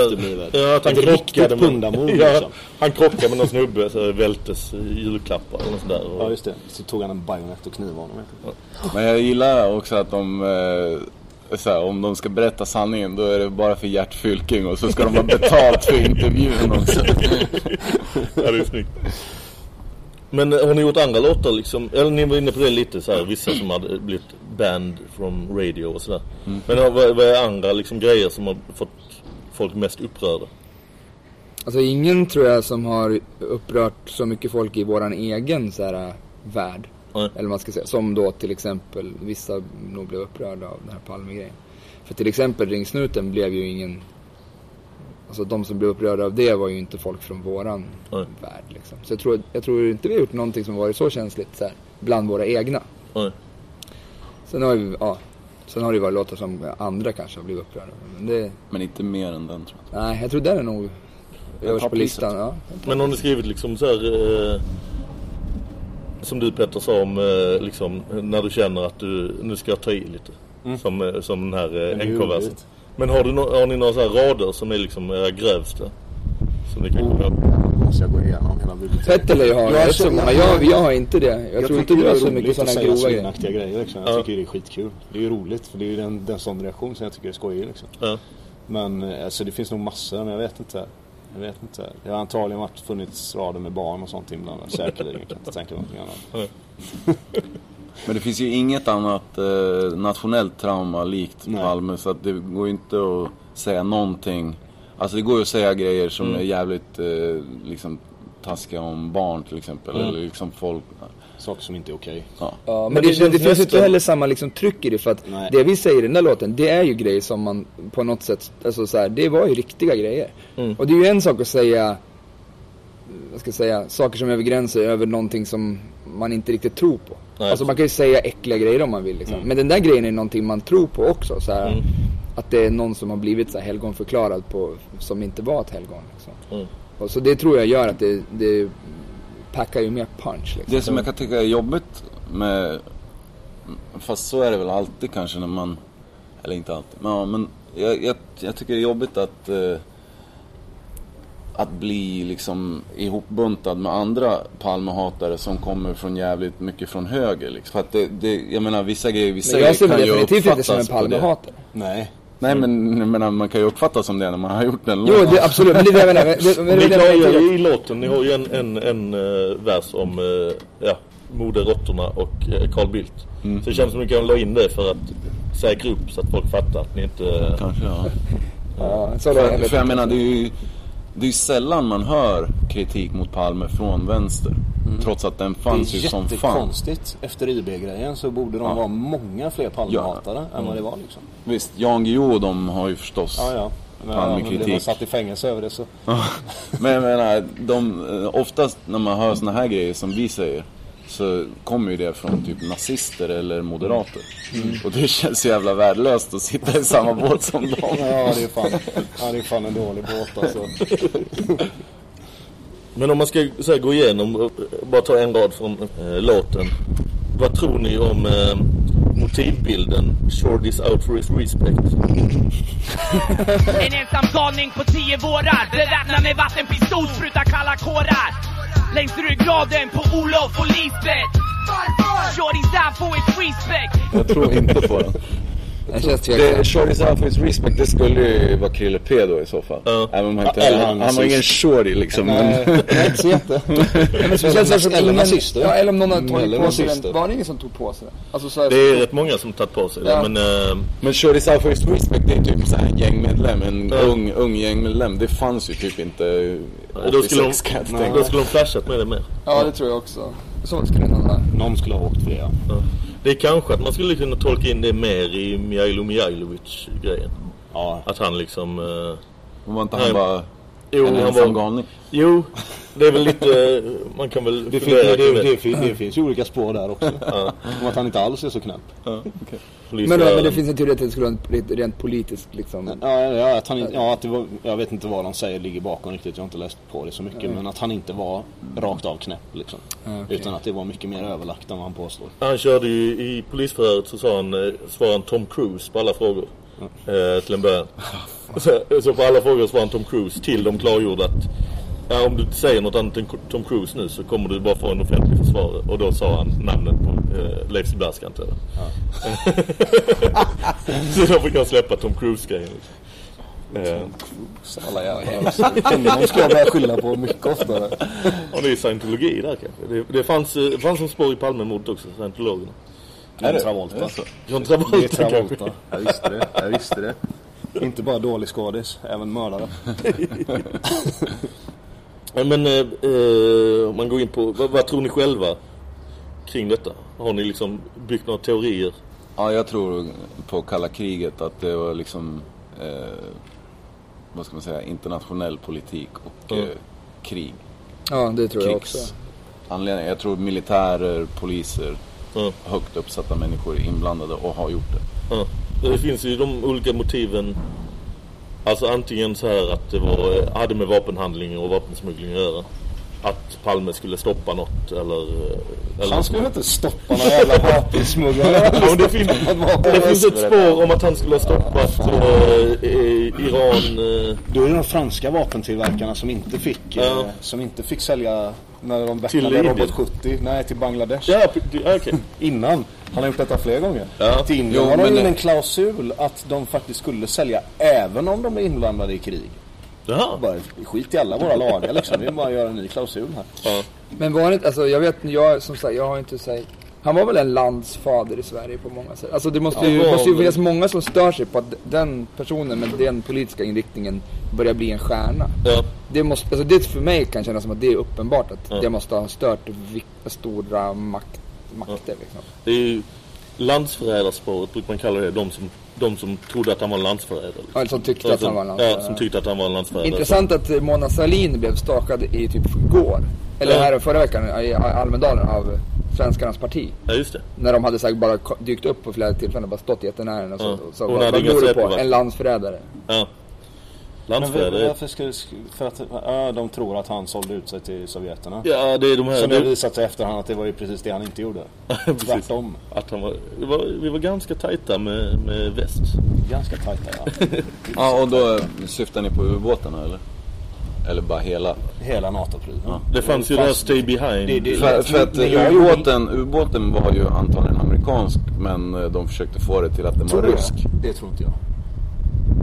där. Ja, att han krockade med... ja, liksom. Han krockade med någon snubbe så vältes julklappar sånt där. Och, Ja just det. Så tog han en bajonett och knivade honom. du. Men jag gillar också att de, eh, så här, om de ska berätta sanningen då är det bara för Gert Fylking och så ska de ha betalt för intervjun också. <laughs> ja, det är snyggt. Men eh, har ni gjort andra låtar liksom? Eller ni var inne på det lite så här, vissa som hade blivit banned from radio och sådär. Mm. Men eh, vad, vad är andra liksom grejer som har fått folk mest upprörda? Alltså ingen tror jag som har upprört så mycket folk i våran egen så här, äh, värld. Eller man ska säga. Som då till exempel vissa nog blev upprörda av den här Palme-grejen. För till exempel Ringsnuten blev ju ingen... Alltså de som blev upprörda av det var ju inte folk från våran värld liksom. Så jag tror, jag tror inte vi har gjort någonting som varit så känsligt så här, bland våra egna. Nej. Sen har vi, ja. Sen har det ju varit låtar som andra kanske har blivit upprörda. Men det... Men inte mer än den tror jag. Nej, jag tror den är nog överst på listan. Ja. Men har ni skrivit liksom så här... Eh, som du Petter sa om eh, liksom när du känner att du, nu ska jag ta i lite. Mm. Som, eh, som den här eh, NK-versen. Men har, du no, har ni några så här rader som är liksom era grövsta? Som ni kan komma ihåg? Måste jag gå igenom hela biblioteket. Jag så många. Jag, jag har inte det. Jag, tror inte tycker du har det är så roligt mycket att sådana grova grejer. grejer liksom. Jag Ja. tycker det är skitkul. Det är ju roligt för det är ju den, den sån reaktion som jag tycker är skojig liksom. Ja. Men alltså det finns nog massor men jag vet inte. Jag vet inte. Det har antagligen varit funnits rader med barn och sånt inblandat. Säkerligen. Jag kan inte tänka mig någonting annat. <laughs> Men det finns ju inget annat eh, nationellt trauma likt Palme så att det går ju inte att säga någonting. Alltså det går ju att säga grejer som Mm. är jävligt eh, liksom taskiga om barn till exempel. Mm. Eller liksom folk. Saker som inte är okej. Ja. Ja, men, Men det, det det, känns det finns inte heller samma liksom tryck i det för att Nej. det vi säger i den där låten, det är ju grejer som man på något sätt, alltså så här, det var ju riktiga grejer. Mm. Och det är ju en sak att säga, vad ska jag säga, saker som är över gränser över någonting som man inte riktigt tror på. Nej, alltså man kan ju säga äckliga grejer om man vill liksom. Mm. Men den där grejen är någonting man tror på också. Så här, Mm. Att det är någon som har blivit så här helgonförklarad på, som inte var ett helgon. Liksom. Och så det tror jag gör att det, det packar ju mer punch. Liksom. Det som jag kan tycka är jobbigt med, fast så är det väl alltid kanske när man, eller inte alltid, men, ja, men jag, jag, jag tycker det är jobbigt att, eh, att bli liksom ihopbuntad med andra Palmehatare som kommer från jävligt mycket från höger. Liksom. För att det, det, jag menar vissa grejer vi Men säger jag ser kan mig ju definitivt inte som en uppfattas. Palmehatare. Nej. Nej men menar, man kan ju uppfatta som det när man har gjort den Jo, det, absolut. Men det är det jag menar. <laughs> Det- men Ni menar. ju i låten, ni har ju en, en, en eh, vers om uh, ja, moderotterna och uh, Carl Bildt. Mm. Så det känns som att ni kan la in det för att säkra upp så att folk fattar att ni inte... Kanske ja. <laughs> Ja, så För, för jag menar det är ju det är ju sällan man hör kritik mot Palme från vänster. Trots att den fanns det ju är som fan. jättekonstigt. Efter IB-grejen så borde de Ja. vara många fler Palmehatare än vad Mm. det var liksom. Visst, Jan Guillou de har ju förstås Ja, ja. Men, ja, men blev man Palmekritik. satt i fängelse över det så. Men jag menar, de, eh, oftast när man hör såna här grejer som vi säger så kommer ju det från typ nazister eller moderater. Och det känns så jävla värdelöst att sitta i samma båt som dem. Ja, det är fan, ja, det är fan en dålig båt alltså. Men om man ska så här, gå igenom, och bara ta en rad från eh, låten. Vad tror ni om eh, motivbilden Short is out for his respect? En ensam galning på tio vårar Beväpnad med vattenpistol sprutar kalla kårar Längs ryggraden på Olof och Lisbeth. Shorty's out for his respect Jag tror inte på den. Jag känns tveksam. Shorty's out for his respect, det skulle ju vara Krille P då i så fall. Även om han inte, Eller han, han var ingen shorty liksom. Nej, men... <laughs> är inte så jätte. Ja, <laughs> men som Eller ingen, nazister. Ja, eller om någon har tagit eller på sig den. Var det ingen som tog på sig den? Alltså, så här, Det är rätt många som tagit på sig Ja. men... Eh, Men Shorty's out for his respect, det är typ så här en gängmedlem, en Ja. ung, ung gängmedlem. Det fanns ju typ inte då, skulle de, 86 då skulle de flashat med det mer. Ja, det tror jag också. Så skulle nog vara. Någon skulle ha åkt för det ja. Det är kanske att man skulle kunna tolka in det mer i Mijailo Mijailovic-grejen. Ja. Att han liksom... Eh, Var inte han bara jo, en han ensam var, galning? jo, det är väl lite... Man kan väl Det, fin, fundera det, det, det, det finns ju olika spår där också. Ja. Om att han inte alls är så knäpp. Ja, Polis- Men, men det finns en teori att det skulle vara en rent- rent politiskt liksom. Ja, ja, att han, ja att det var, jag vet inte vad de säger ligger bakom riktigt. Jag har inte läst på det så mycket. Nej. Men att han inte var rakt av knäpp liksom. Okej. Utan att det var mycket mer överlagt än vad han påstår. Han körde ju i polisförhöret så sa han, eh, svarade han Tom Cruise på alla frågor. Eh, till en början. <laughs> Så, så på alla frågor svarade han Tom Cruise till de klargjorde att ja, om du säger något annat än Tom Cruise nu så kommer du bara få en offentlig försvarare. Och då sa han namnet på eh, Leif Silbersky antar jag. <laughs> så då fick han släppa Tom Cruise-grejen. Liksom. Eh, Alla jävla Honom ska jag börja skylla på mycket oftare. och det är scientologi där kanske. Det, det, fanns, eh, det fanns en spår i Palmemordet också, scientologerna. John Travolta. John Travolta, Det är Travolta. Jag visste det. Jag visste det. Inte bara dålig skådis, även mördare. <laughs> Ja, men eh, om man går in på, vad, vad tror ni själva kring detta? Har ni liksom byggt några teorier? Ja, jag tror på kalla kriget att det var liksom, eh, vad ska man säga, internationell politik och Mm. eh, krig. Ja, det tror jag Krigs- också. Anledning. Jag tror militärer, poliser, Mm. högt uppsatta människor är inblandade och har gjort det. Ja. Det finns ju de olika motiven. Alltså antingen så här att det var, hade med vapenhandling och vapensmuggling att göra. Att Palme skulle stoppa något eller... eh, eller Han skulle inte stoppa några jävla vapensmugglare. <laughs> Ja, det, finns, det finns ett spår om att han skulle ha stoppat eh, eh, Iran... Eh, Då är det de franska vapentillverkarna som inte fick, eh, Ja. som inte fick sälja när de Libyen. Robot 70. Nej, till Bangladesh. ja, okej. Innan. Han har gjort detta flera gånger. Ja. Till Indien Jo, har de det- en klausul att de faktiskt skulle sälja även om de är inblandade i krig. Jaha. Bara skit i alla våra lagar liksom. Vi bara göra en ny klausul här. Ja. Men var det inte, alltså jag vet, jag som sagt, jag har inte sagt han var väl en landsfader i Sverige på många sätt. Alltså det måste ju, Ja, måste ju finnas många som stör sig på att den personen med den politiska inriktningen börjar bli en stjärna. Ja. Det måste, alltså det för mig kan kännas som att det är uppenbart att Ja. det måste ha stört stora makt, makter liksom. Det är ju landsförrädarspåret brukar man kalla det. De som, de som trodde att han var en landsförrädare. liksom. Ja, som tyckte Ja, att han var en landsförrädare. Ja, som tyckte att han var en landsförrädare. Intressant att Mona Sahlin blev stakad i typ igår. Eller här förra veckan i Almedalen av Svenskarnas parti. Ja, just det. När de hade sagt bara dykt upp på flera tillfällen och bara stått jättenära henne och så, Ja. och så Hon vad, det säpo, på? va? En landsförrädare. Ja. Men Landsförrädare. varför det, för att ja, de tror att han sålde ut sig till sovjeterna? Ja, det är de här... Så har det- visat sig i efterhand att det var ju precis det han inte gjorde. <laughs> Tvärtom. Att han var, vi, var, vi var ganska tajta med, med väst. Ganska tajta ja. <laughs> Ja, och då syftar ni på ubåtarna eller? Eller bara hela? Hela NATO-prylen. Ja. Det fanns ju det här Stay Behind. Det- det- För, för att jag gjorde- ubåten, ubåten var ju antagligen amerikansk men eh, de försökte få det till att den var rysk. det? Det tror inte jag.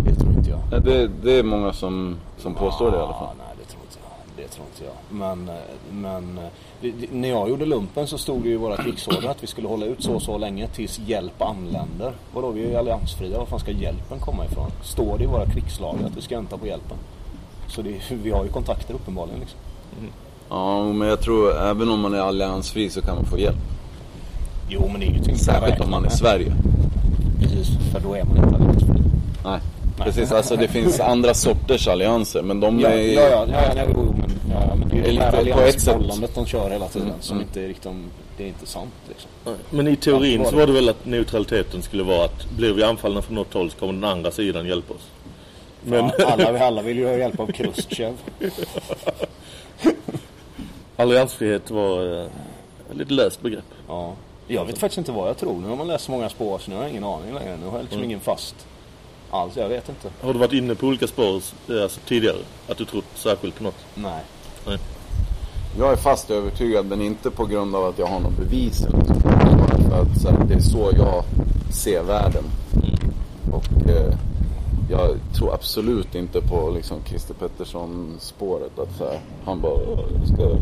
Det tror inte jag. Ja, det, det är många som, som påstår det i alla fall. Ah, nej, det tror inte jag. Det tror inte jag. Men, eh, men eh, det, det, när jag gjorde lumpen så stod det ju i våra krigsorder att vi skulle hålla ut så och så länge tills hjälp anländer. Vadå, vi är ju alliansfria. Var fan ska hjälpen komma ifrån? Står det i våra krigslagar att vi ska vänta på hjälpen? Så det, vi har ju kontakter uppenbarligen liksom. Ja, men jag tror även om man är alliansfri så kan man få hjälp. Jo, men det är ingenting man Särskilt räknar om man är. Sverige. Precis, för då är man inte alliansfri. Nej. Precis, alltså det finns <laughs> andra sorters allianser men de Ja, är... ja, ja, ja, ja, jo, men Ja, men det är Är ju det här alliansbollandet de kör hela tiden Mm, som mm. inte är riktigt, det är inte sant liksom. Men i teorin Alltid så var det väl att neutraliteten skulle vara att blir vi anfallna från något håll så kommer den andra sidan hjälpa oss. Men Ja, alla, alla vill ju ha hjälp av Khrushchev. <laughs> alliansfrihet var eh, lite löst begrepp. Ja. Jag vet faktiskt inte vad jag tror. Nu har man läst så många spår så nu har jag ingen aning längre. Nu har jag liksom Mm. ingen fast alls. Jag vet inte. Har du varit inne på olika spår eh, alltså, tidigare? Att du trott särskilt på något? Nej. Nej. Jag är fast övertygad, men inte på grund av att jag har något bevis. eller något. Bara för att så här, det är så jag ser världen. Och eh, jag tror absolut inte på liksom Christer Pettersson-spåret. Att så här, han bara, "Åh, jag ska,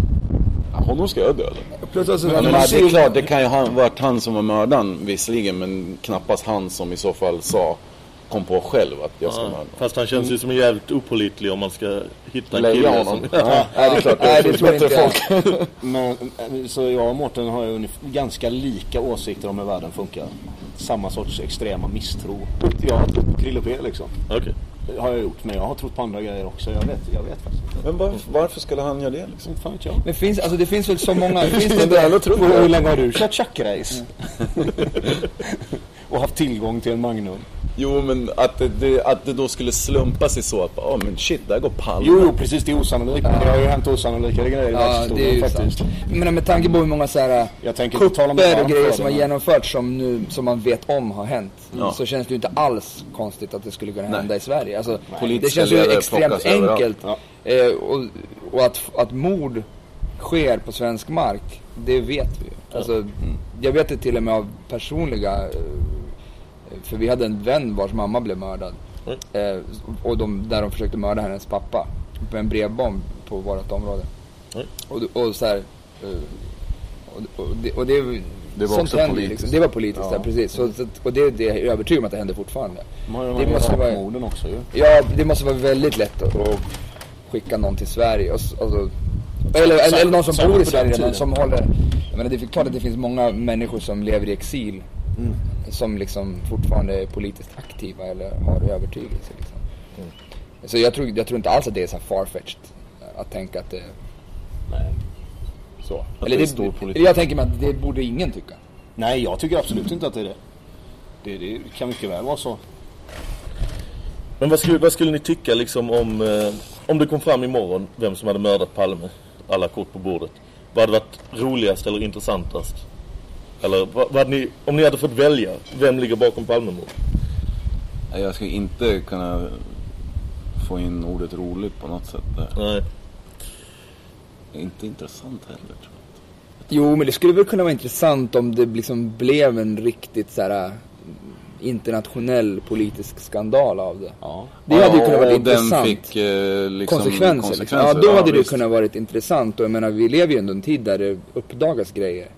honom ska jag döda. Plus alltså, Men, men det är klart, det kan ju ha varit han som var mördaren visserligen. Men knappast han som i så fall sa, kom på själv att jag ska Ja, mörda. fast han känns ju som en jävligt opålitlig om man ska hitta en Lägga kille honom. som... Ja, det är klart. Nej, det tror jag inte. folk. Men, eh, så jag och Mårten har ju ganska lika åsikter om hur världen funkar. Samma sorts extrema misstro. Jag har trott på Krille P liksom. Det har jag gjort. Men jag har trott på andra grejer också. Jag vet, jag vet faktiskt inte. Men varför, varför skulle han göra det liksom? Fan vet jag. Men finns, alltså det finns väl så många... Finns det det är Hur länge har du kört tjackrace? och haft tillgång till en Magnum? Jo, men att det, det, att det då skulle slumpa sig så att, ja oh, men shit, där går Palme. Jo, jo, precis. Det är osannolikt. Men det har ju hänt osannolika grejer i ja, det är världshistorien faktiskt. sant. Men med tanke på hur många så här Jag tänker inte tala om kupper och grejer som har genomförts som, nu, som man vet om har hänt. Ja. Så känns det ju inte alls konstigt att det skulle kunna Nej. hända i Sverige. Alltså, det känns ju extremt enkelt. Ja. Eh, och och att, att mord sker på svensk mark, det vet vi ju. Alltså, Jag vet det till och med av personliga, eh, för vi hade en vän vars mamma blev mördad. Eh, och de, där de försökte mörda hennes pappa. Med en brevbomb på vårt område. Oj. Och, och så här, eh, och, och, det, och det, Det var sånt också händer politiskt. Liksom. Det var politiskt, Ja. ja. precis. Så, så, och det, det är jag övertygad om att det händer fortfarande. Ju Det måste vara- Irakmorden också ju. Ja, det måste vara väldigt lätt att, att skicka någon till Sverige. Och, alltså, eller, eller, eller någon som bor i Sverige, tiden. som håller... Jag menar, det är klart att det finns många människor som lever i exil. Mm. Som liksom fortfarande är politiskt aktiva eller har övertygelse. Liksom. Mm. Så jag tror, jag tror inte alls att det är så farfetched att tänka att det Nej. så. Att eller det är stor politik. jag tänker mig att det borde ingen tycka. Nej, jag tycker absolut inte att det är det. Det, det kan mycket väl vara så. Men vad skulle, vad skulle ni tycka liksom om, eh, om det kom fram imorgon vem som hade mördat Palme? Alla kort på bordet. Vad hade varit roligast eller intressantast? Eller vad, vad hade ni, om ni hade fått välja, vem ligger bakom Palmemordet? Jag skulle inte kunna få in ordet roligt på något sätt där. Nej. Inte intressant heller tror jag. Jo, men det skulle väl kunna vara intressant om det liksom blev en riktigt så här äh, internationell politisk skandal av det. Ja. Det hade ju Ja, kunnat vara intressant. den fick eh, liksom konsekvenser. liksom. Ja, då hade det visst. kunnat varit intressant. Och jag menar, vi lever ju ändå i en tid där det uppdagas grejer.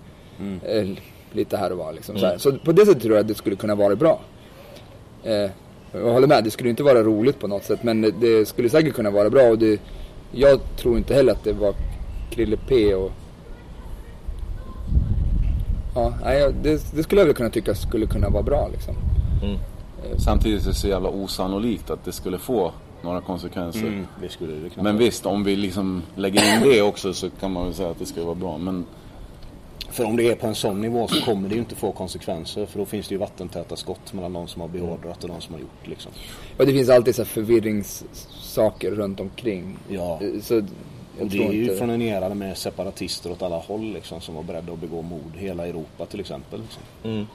Mm. Eh, lite här och var liksom. Så, Mm. här. så på det sättet tror jag att det skulle kunna vara bra. Eh, jag håller med, det skulle inte vara roligt på något sätt. Men det- det skulle säkert kunna vara bra. Och det, jag tror inte heller att det var Krille P och... Ja, nej, det, det skulle jag väl kunna tycka skulle kunna vara bra liksom. Samtidigt är det så jävla osannolikt att det skulle få några konsekvenser. Mm, det skulle det knappt Men visst, om vi liksom lägger in det också så kan man väl säga att det ska vara bra. Men För om det är på en sån nivå så kommer det ju inte få konsekvenser. För då finns det ju vattentäta skott mellan de som har beordrat och de som har gjort liksom. Och det finns alltid så här förvirringssaker runt omkring. Ja. Så det är ju inte... från en era med separatister åt alla håll liksom, som var beredda att begå mord. Hela Europa till exempel. Liksom. Mm.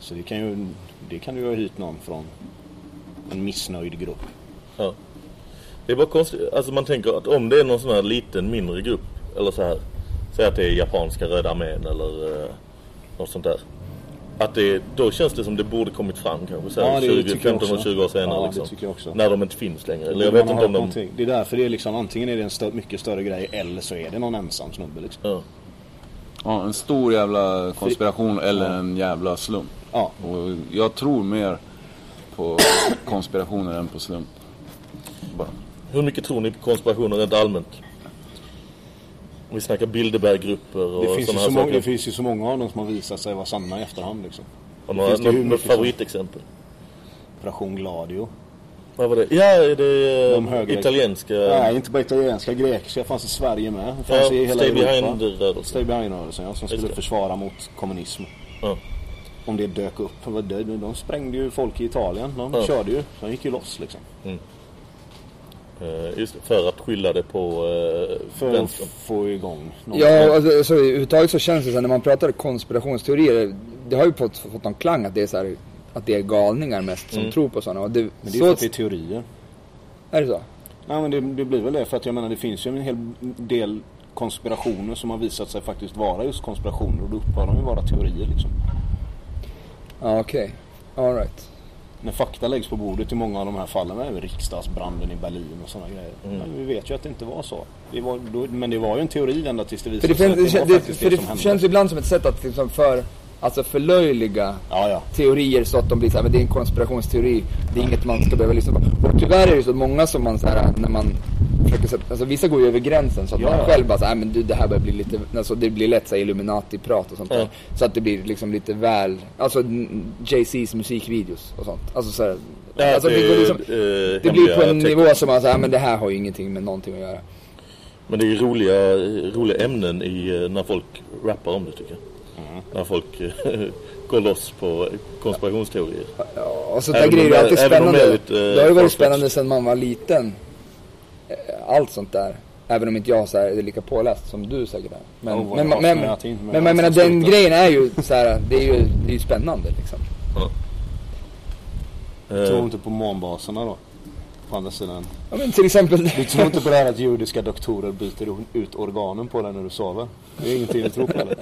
Så det kan, ju, det kan ju ha hyrt någon från en missnöjd grupp. Ja. Det är bara konstigt, alltså man tänker att om det är någon sån här liten mindre grupp eller så här. Säg att det är japanska röda armén eller eh, något sånt där. Att det, då känns det som det borde kommit fram kanske Ja, det 20, tycker jag 15 och också. 20 år senare Ja, det liksom. tycker jag också. När de inte finns längre. Eller jag vet inte om de... någonting. Det är därför det är liksom antingen är det en stö- mycket större grej eller så är det någon ensam snubbe liksom. Ja. ja, en stor jävla konspiration eller en jävla slump. Ja. Och jag tror mer på konspirationer än på slump. Bara. Hur mycket tror ni på konspirationer rent allmänt? Vi snackar Bilderberggrupper och Det finns, ju så många, det finns ju så många av dem som har visat sig vara sanna i efterhand liksom. Det några, finns det hur något, favoritexempel? Operation Gladio. Vad var det? Ja, är det De eh, höger- italienska? Nej, inte bara italienska, grekiska. fanns i Sverige med. Det fanns Ja, i hela Stay. Behind-rörelsen. Stay Behind-rörelsen, ja. Som skulle försvara mot kommunism. Ja. Om det dök upp. De sprängde ju folk i Italien. De Ja. körde ju. De gick ju loss liksom. Mm. Eh, just för att skylla det på uh, För att få igång någon. Ja, alltså, så överhuvudtaget så känns det så här, när man pratar konspirationsteorier, det har ju fått, fått någon klang att det är så här, att det är galningar mest som Mm. tror på sådana. Och det, Men det är så, för att det är teorier. är det så? Nej men det, det blir väl det för att jag menar det finns ju en hel del konspirationer som har visat sig faktiskt vara just konspirationer och då upphör de ju vara teorier liksom. Ja, okej. All right. När fakta läggs på bordet i många av de här fallen, även riksdagsbranden i Berlin och sådana grejer. Mm. Men vi vet ju att det inte var så. Det var, då, men det var ju en teori ända tills det visade det, sig att det det, var det, faktiskt det, det som hände. känns ibland som ett sätt att liksom för, alltså förlöjliga teorier så att de blir så här, men det är en konspirationsteori. Det är inget man ska behöva lyssna på. Och tyvärr är det så att många som man så här, när man försöker sätta, alltså vissa går ju över gränsen så att Ja, man ja. själv bara så här, "Nej, men du, det här börjar bli lite, alltså det blir lätt så Illuminati-prat och sånt där. Så att det blir liksom lite väl, alltså Jay-Z's musikvideos och sånt. Alltså så här, Ja, alltså, det, det går liksom, eh, det blir på en tecken. nivå som man säger, men det här har ju ingenting med någonting att göra. Men det är roliga, roliga ämnen i, eh, när folk rappar om det tycker jag. Mm. När folk eh, <laughs> går loss på konspirationsteorier. Och sånt där grejer är det- alltid det spännande. är lite, eh, det har ju varit farfetched. spännande sedan man var liten. Eh, Allt sånt där. Även om inte jag så här, är lika påläst som du säkert är. Men, Jo, men, men, men, men, men, men som den grejen är ju så här, det är ju, det är ju spännande liksom. Jag tror inte på månbaserna då? På andra sidan. Ja, men till exempel. Du tror inte på det här att judiska doktorer byter ut organen på dig när du sover? Det är ingenting du tror på eller?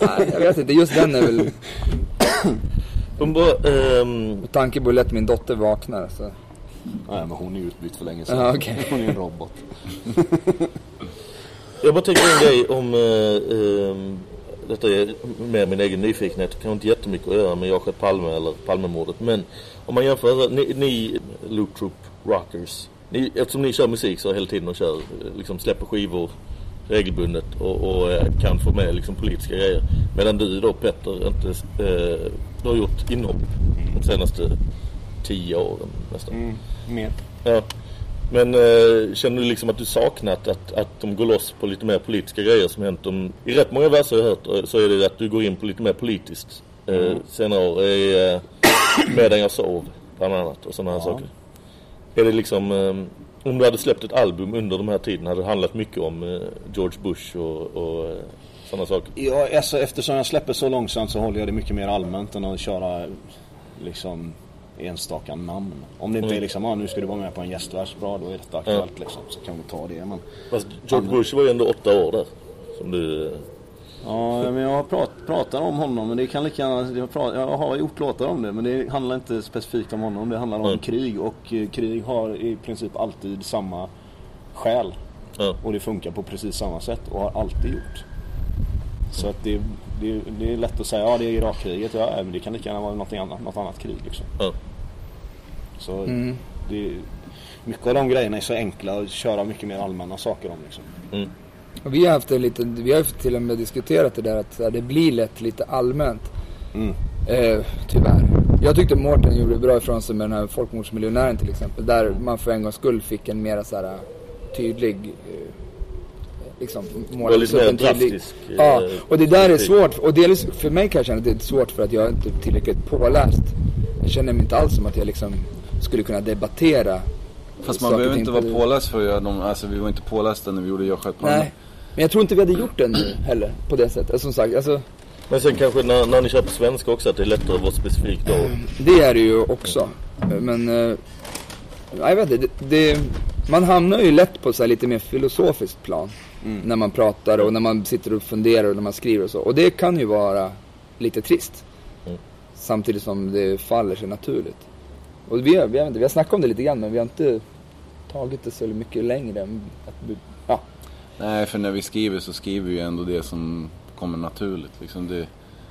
Nej, jag vet inte, just den är väl... <coughs> Ehm, Med tanke på hur lätt min dotter vaknar så... Nej men hon är utbytt för länge sedan. Ja, okej. Hon är en robot. <laughs> Jag bara tänker en grej om, eh, ehm, detta är mer min egen nyfikenhet, det kan inte jättemycket att göra med Jacek Palme eller Palmemordet. Men om man jämför, ni, ni Loop Troop Rockers, ni, eftersom ni kör musik så hela tiden och kör, eh, liksom släpper skivor regelbundet och, och eh, kan få med liksom politiska grejer. Medan du då Petter inte, eh, du har gjort inhopp de senaste tio åren nästan. Mm, mer. Ja. Men eh, känner du liksom att du saknat att, att de går loss på lite mer politiska grejer som hänt om, I rätt många verser jag har hört eh, så är det att du går in på lite mer politiskt eh, Mm. senare år. Eh, medan jag sov bland annat och sådana här Ja. saker. Är det liksom, eh, om du hade släppt ett album under de här tiden hade det handlat mycket om eh, George Bush och, och eh, sådana saker? Ja, alltså, eftersom jag släpper så långsamt så håller jag det mycket mer allmänt än att köra liksom enstaka namn. Om det inte Mm. är liksom, ah, nu ska du vara med på en gästvers, bra då är detta aktuellt liksom. Så kan vi ta det. Men, Fast George Bush var ju ändå åtta år där. Som du... eh, Ja, men jag har prat, pratat om honom men det kan lika gärna, jag, prat, jag har gjort låtar om det men det handlar inte specifikt om honom. Det handlar om Mm. krig och eh, krig har i princip alltid samma skäl. Och det funkar på precis samma sätt och har alltid gjort. Så att det, det, det är lätt att säga, ja det är Irakkriget, ja men det kan lika gärna vara något annat, något annat krig liksom. Så Mm. det, mycket av de grejerna är så enkla att köra mycket mer allmänna saker om liksom. Och vi har haft en liten, vi har till och med diskuterat det där att här, det blir lätt lite allmänt. Mm. Eh, tyvärr. Jag tyckte Mårten gjorde bra ifrån sig med den här folkmordsmiljonären till exempel. Där man för en gångs skull fick en mera så här tydlig eh, liksom var lite mer en tydlig- drastisk, eh, Ja, och det där är svårt. Och delvis för mig kan jag känna att det är svårt för att jag är inte tillräckligt påläst. Jag känner mig inte alls som att jag liksom skulle kunna debattera Fast man behöver inte vara på- påläst för att göra dem, alltså vi var inte pålästa när vi gjorde Jag sköt Nej, men jag tror inte vi hade gjort det nu heller på det sättet. Som sagt, alltså Men sen kanske när, när ni kör på svenska också att det är lättare att vara specifik då. Det är det ju också. Men, eh, jag vet inte, det, det, man hamnar ju lätt på så här lite mer filosofiskt plan. När man pratar och när man sitter och funderar och när man skriver och så. Och det kan ju vara lite trist. Mm. Samtidigt som det faller sig naturligt. Och vi har, vi, har, vi har snackat om det lite grann men vi har inte tagit det så mycket längre. än Att, ja. Nej, för när vi skriver så skriver vi ju ändå det som kommer naturligt. Liksom det,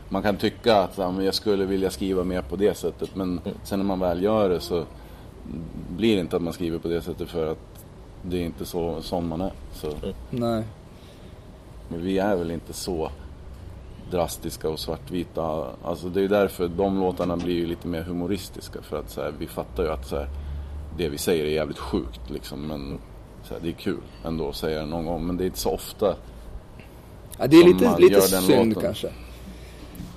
man kan tycka att ja, jag skulle vilja skriva mer på det sättet men sen när man väl gör det så blir det inte att man skriver på det sättet för att det är inte så sån man är. Så. Nej. Men vi är väl inte så drastiska och svartvita. Alltså det är därför de låtarna blir ju lite mer humoristiska för att så här, vi fattar ju att så här, det vi säger är jävligt sjukt liksom. Men så här, det är kul ändå att säga det någon gång. Men det är inte så ofta Ja, det är lite, man lite gör den synd låten. kanske.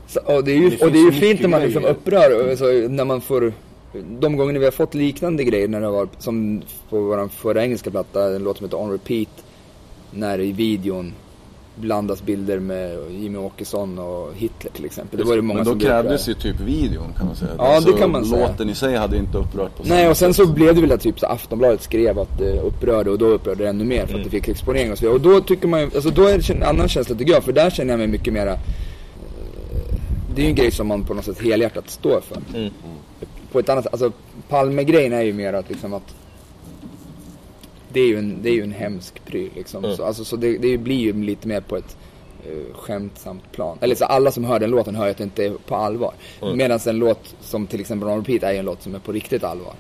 Så, och det är ju, Det och det är ju fint när man liksom grejer. upprör, alltså, när man får, de gångerna vi har fått liknande grejer när det var, som på vår förra engelska platta, en låt som heter On Repeat, när i videon blandas bilder med Jimmy Åkesson och Hitler till exempel. Det var det många Men då som krävdes ju typ videon kan man säga. Alltså, Ja, det kan man säga. Låten i sig hade inte upprört på Nej och sen sätt. så blev det väl att typ så Aftonbladet skrev att det upprörde och då upprörde det ännu mer för att det fick exponering och så vidare. Och då tycker man ju, alltså då är det en annan känsla tycker jag för där känner jag mig mycket mera Det är ju en grej som man på något sätt helhjärtat står för. På ett annat alltså Palme-grejen är ju mer att liksom att det är ju en, det är ju en hemsk pryl liksom. Mm. Så, alltså, så det, det blir ju lite mer på ett uh, skämtsamt plan. Eller så alla som hör den låten hör ju att det inte är på allvar. Mm. Medan en låt som till exempel On Repeat är ju en låt som är på riktigt allvar.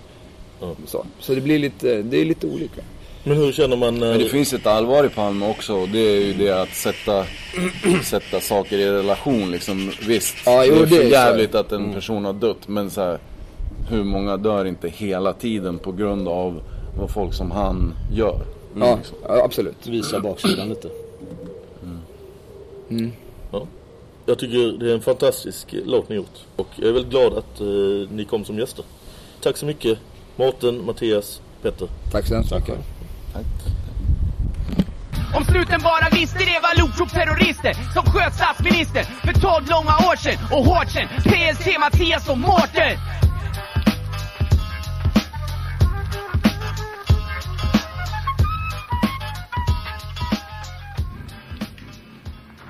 Så, så det blir lite, det är lite olika. Men hur känner man... Men det finns ett allvar i Palme också och det är ju det att sätta, <clears throat> sätta saker i relation liksom. Visst, Ja, jo, det är det för så. jävligt att en person har dött men så här, hur många dör inte hela tiden på grund av vad folk som han gör? Ja, liksom. ja, absolut. Visa baksidan lite. Mm. Ja. Jag tycker det är en fantastisk låt ni gjort. Och jag är väldigt glad att eh, ni kom som gäster. Tack så mycket Mårten, Mattias, Petter. Tack så hemskt mycket. Om snuten bara visste det var Lotrop-terrorister som sköt statsministern för 12 långa år sedan och hårt sen. PST, Mattias och Mårten.